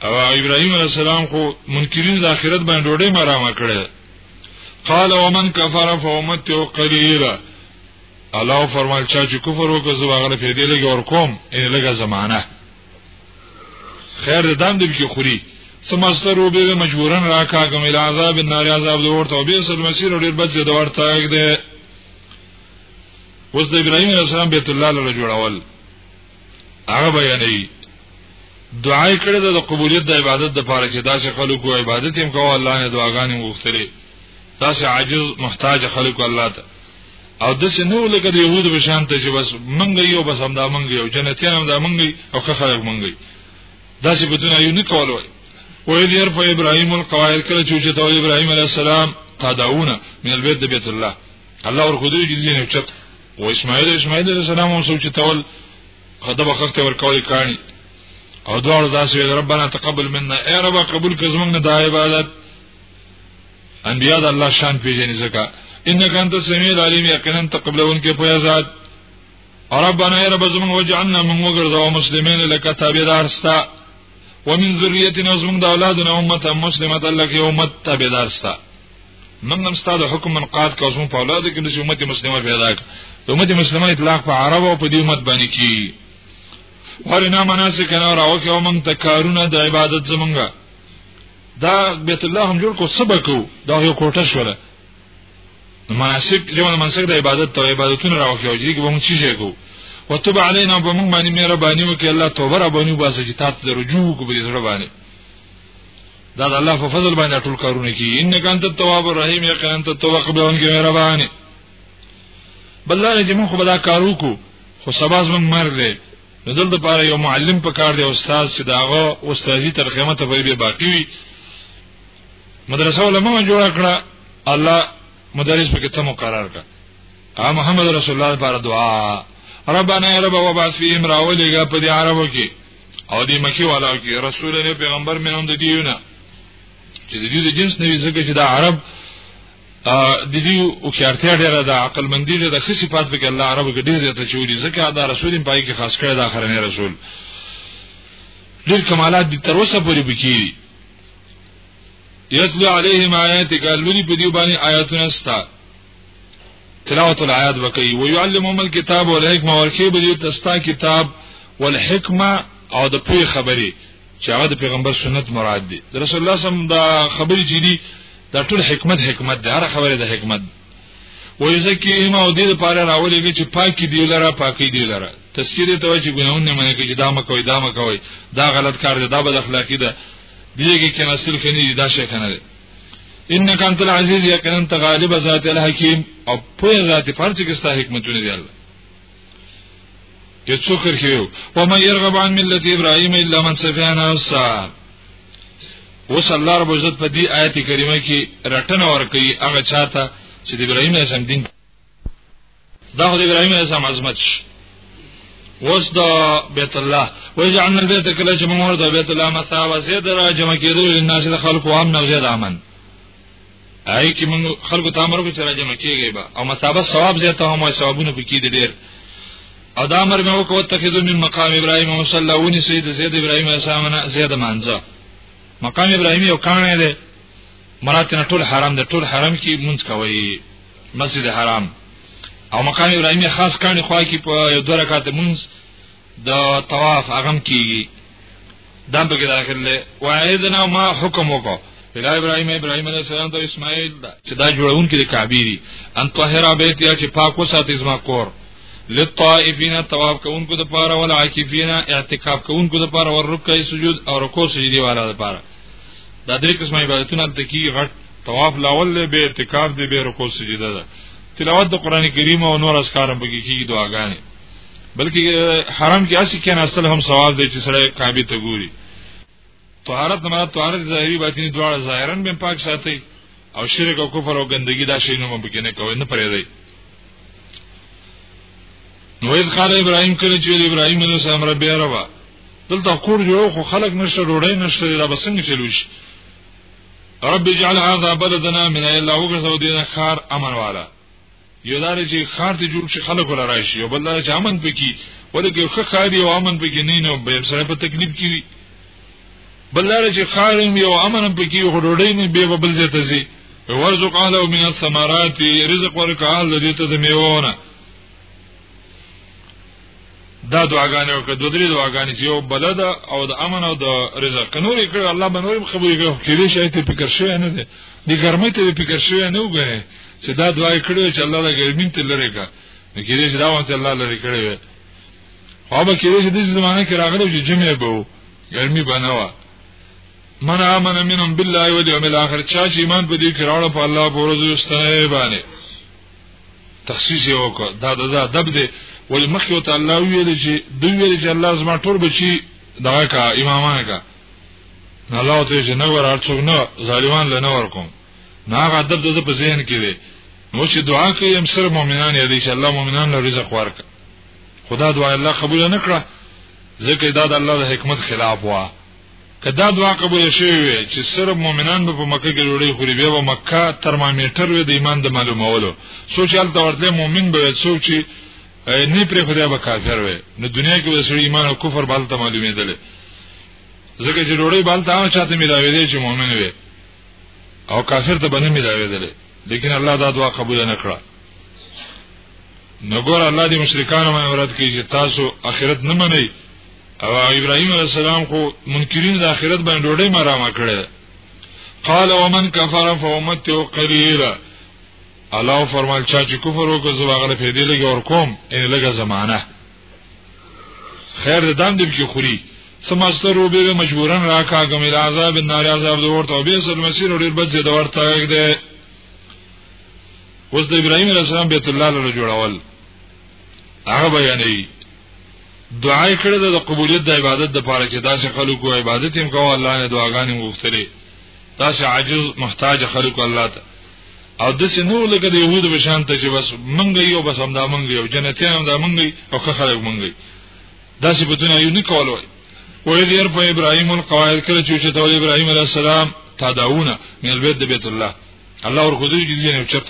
او ابراهيم عليه السلام خو منکرین د آخرت باندې ډوډۍ مرامه کړې قال ومن كفر فامته قليلا الله فرمایل چا چې کفر وکړ زه هغه په دې لګ ور کوم یې لګه زمانہ خیر دام دې کې خوري سمستر و به مجبورن راکاګم الى عذاب النار عذاب دورته او به سر مسیر ډیر بد زده ورته کېږي اوس د ابراهيم عليه السلام بیت الله لپاره جوړول هغه بیانې دعای کړې ده د قبولیت د عبادت د پاره چې داسې خلکو عبادت هم کوو الله نه دعاګانې وغوښتلې داسې عاجز محتاج خلکو الله ته او د سينو لکه د يهودو په شان ته چې بس منګي یو بس هم دا منګي او جنتیان هم دا منګي او که خلک منګي دا چې بدون یو نه کول وای و اذ يرفع ابراهيم القواعد کله چې چته ابراهيم عليه السلام قداونه من البيت بيت الله الله ورکوي چې دین چت او اسماعیل اسماعیل علیہ السلام هم سوچ تول خدای بخښته ورکول کانی او دوړ داسې ربنا تقبل منا اے رب قبول کړه زمونږ د عبادت انبیاء د الله شان پیژنې زکه انک انت سمیع العلیم یقینا تقبلون کې په ذات ربنا اے رب زمونږ وجعلنا من وګرځاو مسلمانین لک تابعدار ستا ومن ذریتنا زمونږ د اولادنا امه مسلمه لک امه تابعدار ستا من هم ستاسو حکم من قاد کا اوسم په اولاد کې د امت مسلمه پیدا کړ امت مسلمه اطلاق په عرب او په دې امت باندې کی ورنا مناسک نه راو کې او من تکارونه د عبادت زمونږه دا بیت الله هم جوړ کو سبکو دا یو کوټه شوله مناسک جمع مناسک د عبادت ته عبادتونه راو کې او دې کې به موږ چی کو وتب علينا بمن باندې مهرباني وکي الله توبه را باندې باسه چې تاسو د رجوع کو به دې سره باندې دا د الله په فضل باندې ټول کارونه کوي انک انت التواب الرحیم یقینا انت التواب قبلون کې مهرباني بلانه چې موږ خدای کارو کو خو سبا زمون مرګ دی نو دلته پاره یو معلم په کار دی استاد چې داغه استادی تر قیامت پورې به باقی وي مدرسه علماء جوړ کړه الله مدرس په کې ته مقرر کړه ا محمد رسول الله لپاره دعا ربانا رب وبعث فيهم راولېګه په دې عربو کې او دې مکی والا کې رسول الله پیغمبر مې هم د دیونه چې د دې د جنس نه ځکه چې د عرب د دې او خیرتیا ډیره د عقل مندي د ښه صفات به الله عرب کې ډیر زیاته چولې ځکه دا رسول په پای کې خاص کړی د اخرنی رسول ډیر کمالات دي تر اوسه پورې بکیری یتلو علیهم آیات کالونی په دې باندې آیاتونه ستا تلاوت الآیات وکي او يعلمهم الكتاب والحکمه ورکی به تستا کتاب والحکمه او د پی خبري چې هغه د پیغمبر سنت مراد دي د رسول الله سم دا خبري چې دي دا ټول حکمت حکمت ده هر خبره د حکمت و یزکیهم او دې لپاره راولېږي چې پاکي دی لره پاکي دی لره تذکیره ته وایي چې ګناونه منه کې دا مکوې دا مکوې دا غلط کار دی دا بد اخلاقی ده دیږي کې نسل کني دا شي کنه انك انت العزيز يقينا انت غالب ذات الحكيم او په ذات فرض کې ستا حکمتونه دي الله يتشكر كيو ومن يرغب عن ملة إبراهيم إلا من سفيان أفسا اوس الله رب عزت په دې آیت کریمه کې رټنه ورکړي هغه چاته چې د ابراهیم اسلام دین دا خو د ابراهيم عليه السلام عظمت شي اوس د بیت الله وجعلنا البيت کله چې موږ ورته بیت الله مثابه زید را جمع کېدل لناس د خلکو هم نو زید امن آی کی موږ خلکو ته امر کو چې را جمع کېږي با او مثابه ثواب زیاته هم او ثوابونه پکې دي ډېر او دا امر مې وکړ تخذو من مقام ابراهيم مصلى ونی سید زید ابراهيم اسامه زید مانځه مقام ابراهيم یو کانه دی مراتب ټول حرام دی ټول حرام کې مونږ کوي مسجد حرام او مقام ابراهیم خاص کانی خوا کې په یو دوه رکعات مونږ د طواف اغم کیږي دا به کې داخل دی وایدنا ما حکم وکړو اله ابراهيم ابراهيم عليه السلام ته اسماعيل دا چې دا جوړون کې د کعبه دي ان طاهره بیت یا چې پاک وساتې زما کور للطائفین طواف کوونکو د پاره ول عاکفین اعتکاف کوونکو د پاره ور رکوع سجود او رکوع سجدي والا د پاره دا درې قسمه عبادتونه د کی غټ طواف لاول له به اعتکاف دی به رکوع سجده ده تلاوت د قران کریم او نور اسکار په کې کیږي دعاګانې بلکې حرم کې اسی کې نسل هم ثواب دی چې سره کعبه ته ګوري طهارت نه طهارت ظاهری باطنی دواړه ظاهرا به پاک ساتي او شرک او کفر او ګندګي دا شی نه ممکن نه کوي نه پرې دی نو اذ قال ابراهيم کله چې ابراهيم عليه السلام رب يا رب دلته کور جوړو خو خلک نشته ډوډۍ نشته دا بسنګ چلوي رب اجعل هذا بلدنا من الا وغزو دینه خار امن والا یو دار چې خار ته جوړ شي خلک ولا راشي او بل دار چې امن پکې ولکه خو خاري او امن پکې نه نه به سره په تکلیف کیږي بل دار چې خار یو امن پکې خو ډوډۍ نه به بل ځای ته ځي ورزق اهله من الثمرات رزق ورکه اهل دې ته د میوونه دا دعاګانې وکړه دوه درې دعاګانې چې یو بلد او د امن او د رزق نور یې کړ الله به نور یې قبول کړي کې دې شي ته فکر شوی نه دی د ګرمۍ ته فکر شوی نه وګوري چې دا دعا یې کړې چې الله دا ګرمین ته لری کا نو کې دې دا وخت الله لری کړې وي خو به کې دې د زمانه کې راغلی چې جمعه به وو ګرمي بنه و من امن منهم بالله والیوم الاخر چا چې ایمان په دې کې راوړ په الله په ورځ واستنه باندې تخصیص یې وکړ دا دا دا دب دی ولې مخکې وته الله ویل چې دوی ویل چې الله زما ټول بچي دغه کا امامانه کا الله ته چې نه ور ارڅوګ نه ظالمان لنه ور کوم نه هغه دب د په ذهن کې دی نو چې دعا کوي هم سره مؤمنان یې دي چې الله مؤمنان له رزق ورکړي خدا دعا الله قبول نه کړه ځکه دا د الله د حکمت خلاف وا که دا دعا قبول شوی وي چې صرف مؤمنان به په مکه کې ډوډۍ خوري بیا به مکه ترمامیټر وي د ایمان د معلومولو څوک چې هلته ورتلی مؤمن به وي څوک چې نه پرې خدای به کافر وي نو دنیا کې به سړي ایمان او کفر به هلته معلومېدل ځکه چې ډوډۍ به هلته هغه چاته میلاوېدی چې مؤمن وي او کافر ته به نه میلاوېدل لیکن الله دا دعا قبول نه کړه نو ګور الله دې مشرکان باندې ورات کوي چې تاسو اخرت نه منئ او ابراهيم عليه السلام خو منکرین د آخرت باندې ډوډۍ مرامه کړې قال ومن كفر فامته قليلا الله فرمایل چا چې کفر وکړ زه هغه په دې لګ ور کوم ان لګه زمانہ خیر دم دې کې خوري سماستر و به مجبورن راکا ګمل عذاب النار عذاب د ورته او به سر مسیر ډیر بد زیاده ورته کېږي اوس د ابراهیم علیه السلام بیت الله له جوړول هغه بیانې دعای کړه د قبولیت د عبادت د پاره چې داسې خلکو عبادت هم کوه الله نه دعاګانې غوښتلې داسې عاجز محتاج خلکو الله ته او د سينو لکه د يهودو په شان ته چې بس منګي یو بس هم دا منګي او جنتیان هم دا منګي او که خلک منګي دا چې په دنیا یو نه کولو و اذ يرفع ابراهيم القواعد کله چې چې تول ابراهيم عليه السلام تداونه من البيت بيت الله الله ورخدي جزيه نه چت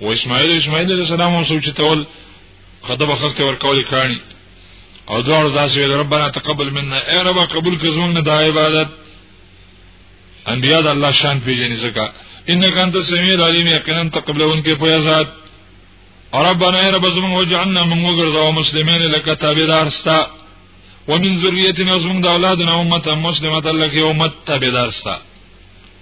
و اسماعیل اسماعیل علیہ السلام هم سوچ تول خدای به خسته ور کول کانی او دوړ داسې ویل ربنا تقبل منا اے رب قبول کزون نه د عبادت انبیاء د الله شان پیژنې زکه انک انت سمیع العلیم یقینا تقبلون کې په ذات ربنا اے رب زمون وجعلنا من وغرزوا مسلمین لك تابعدار ستا ومن ذریتنا زمون د اولادنا امه مسلمه لك امه تابعدار ستا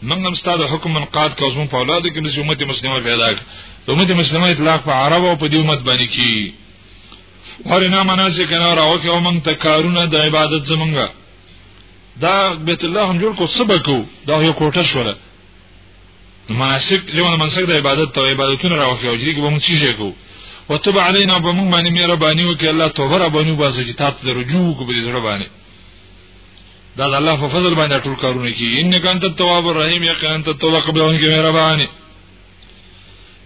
موږ هم ستاسو حکم منقاد کوو زموږ په اولاد کې د امت مسلمه پیدا کړ د امت مسلمه اطلاق په عرب او په دې امت باندې کی ورنا مناسک نه راو کې او موږ ته کارونه د عبادت زمونږه دا بیت الله هم جوړ کو سبکو دا یو کوټه شوله مناسک لمن منسک د عبادت ته عبادتونه راو کې او جری کې به موږ چی کو وتب علينا بمن باندې مهرباني وکړي الله توبه را باندې وباسي چې تاسو ته رجوع وکړي زړه باندې دا د الله په فضل باندې ټول کارونه کوي انک انت التواب الرحیم یقینا انت التواب قبلونکي مهرباني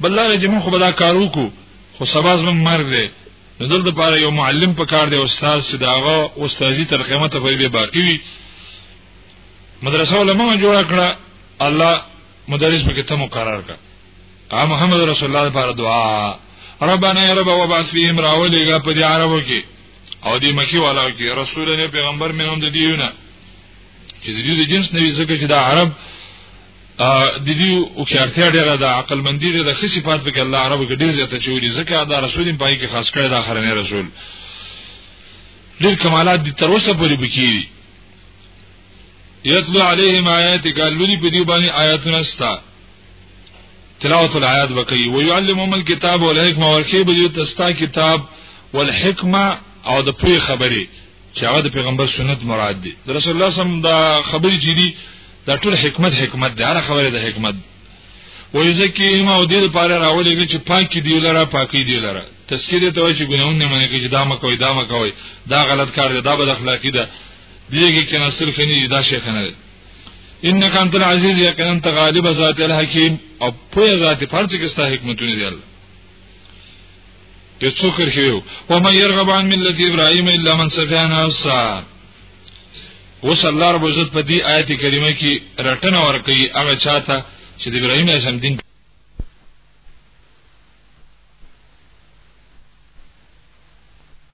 بل لاره چې موږ خو بلا کارو کو خو سباز موږ مرګ دی نو دلته پاره یو معلم په کار دی استاد چې داغه استادی تر قیامت پورې به باقی وي مدرسه علماء جوړ کړه الله مدرس په کې ته مقرر کړه ا محمد رسول الله لپاره دعا ربانا یا رب وبعث فیهم راولېګه په دې عربو کې او دی مکی والا کې رسول نه پیغمبر مې هم د دیونه چې د دې جنس نه ځکه چې دا عرب د دې او کې اړتیا ډیره ده عقل مندي ډیره د خصي صفات به الله عربو کې ډیر زیاته چوری ځکه دا رسول په پای کې خاص کړی دا خرنه رسول ډیر کمالات دي تر اوسه پورې بکیری یتلو علیهم آیات قالو دی په دې باندې آیاتونه ستا تلاوت الآیات وکي ويعلمهم الكتاب والحکمه ورخي به تستا کتاب والحکمه او د پوی خبرې چې هغه د پیغمبر سنت مراد دي د رسول الله سم دا خبرې چې دي دا ټول حکمت حکمت ده هر خبره ده حکمت ويزکیهم او دې لپاره راولېږي چې پاکي دی لره پاکي دی لره تسکیه دې ته وایي چې ګناونه منې کې چې دا مکوې دا مکوې دا غلط کار دی دا بد اخلاقی ده دیږي کنه صرف نه دا شي کنه انك انت العزيز يقينا انت غالب ذات الحكيم او په ذات فرض کې ستا حکمتونه دي الله یو څوک کړو او مې يرغب عن ملت ابراهيم الا من سفه نفسه اوس الله رب عزت په دې آیت کریمه کې رټنه ورکړي هغه چاته چې د ابراهيم اسلام دین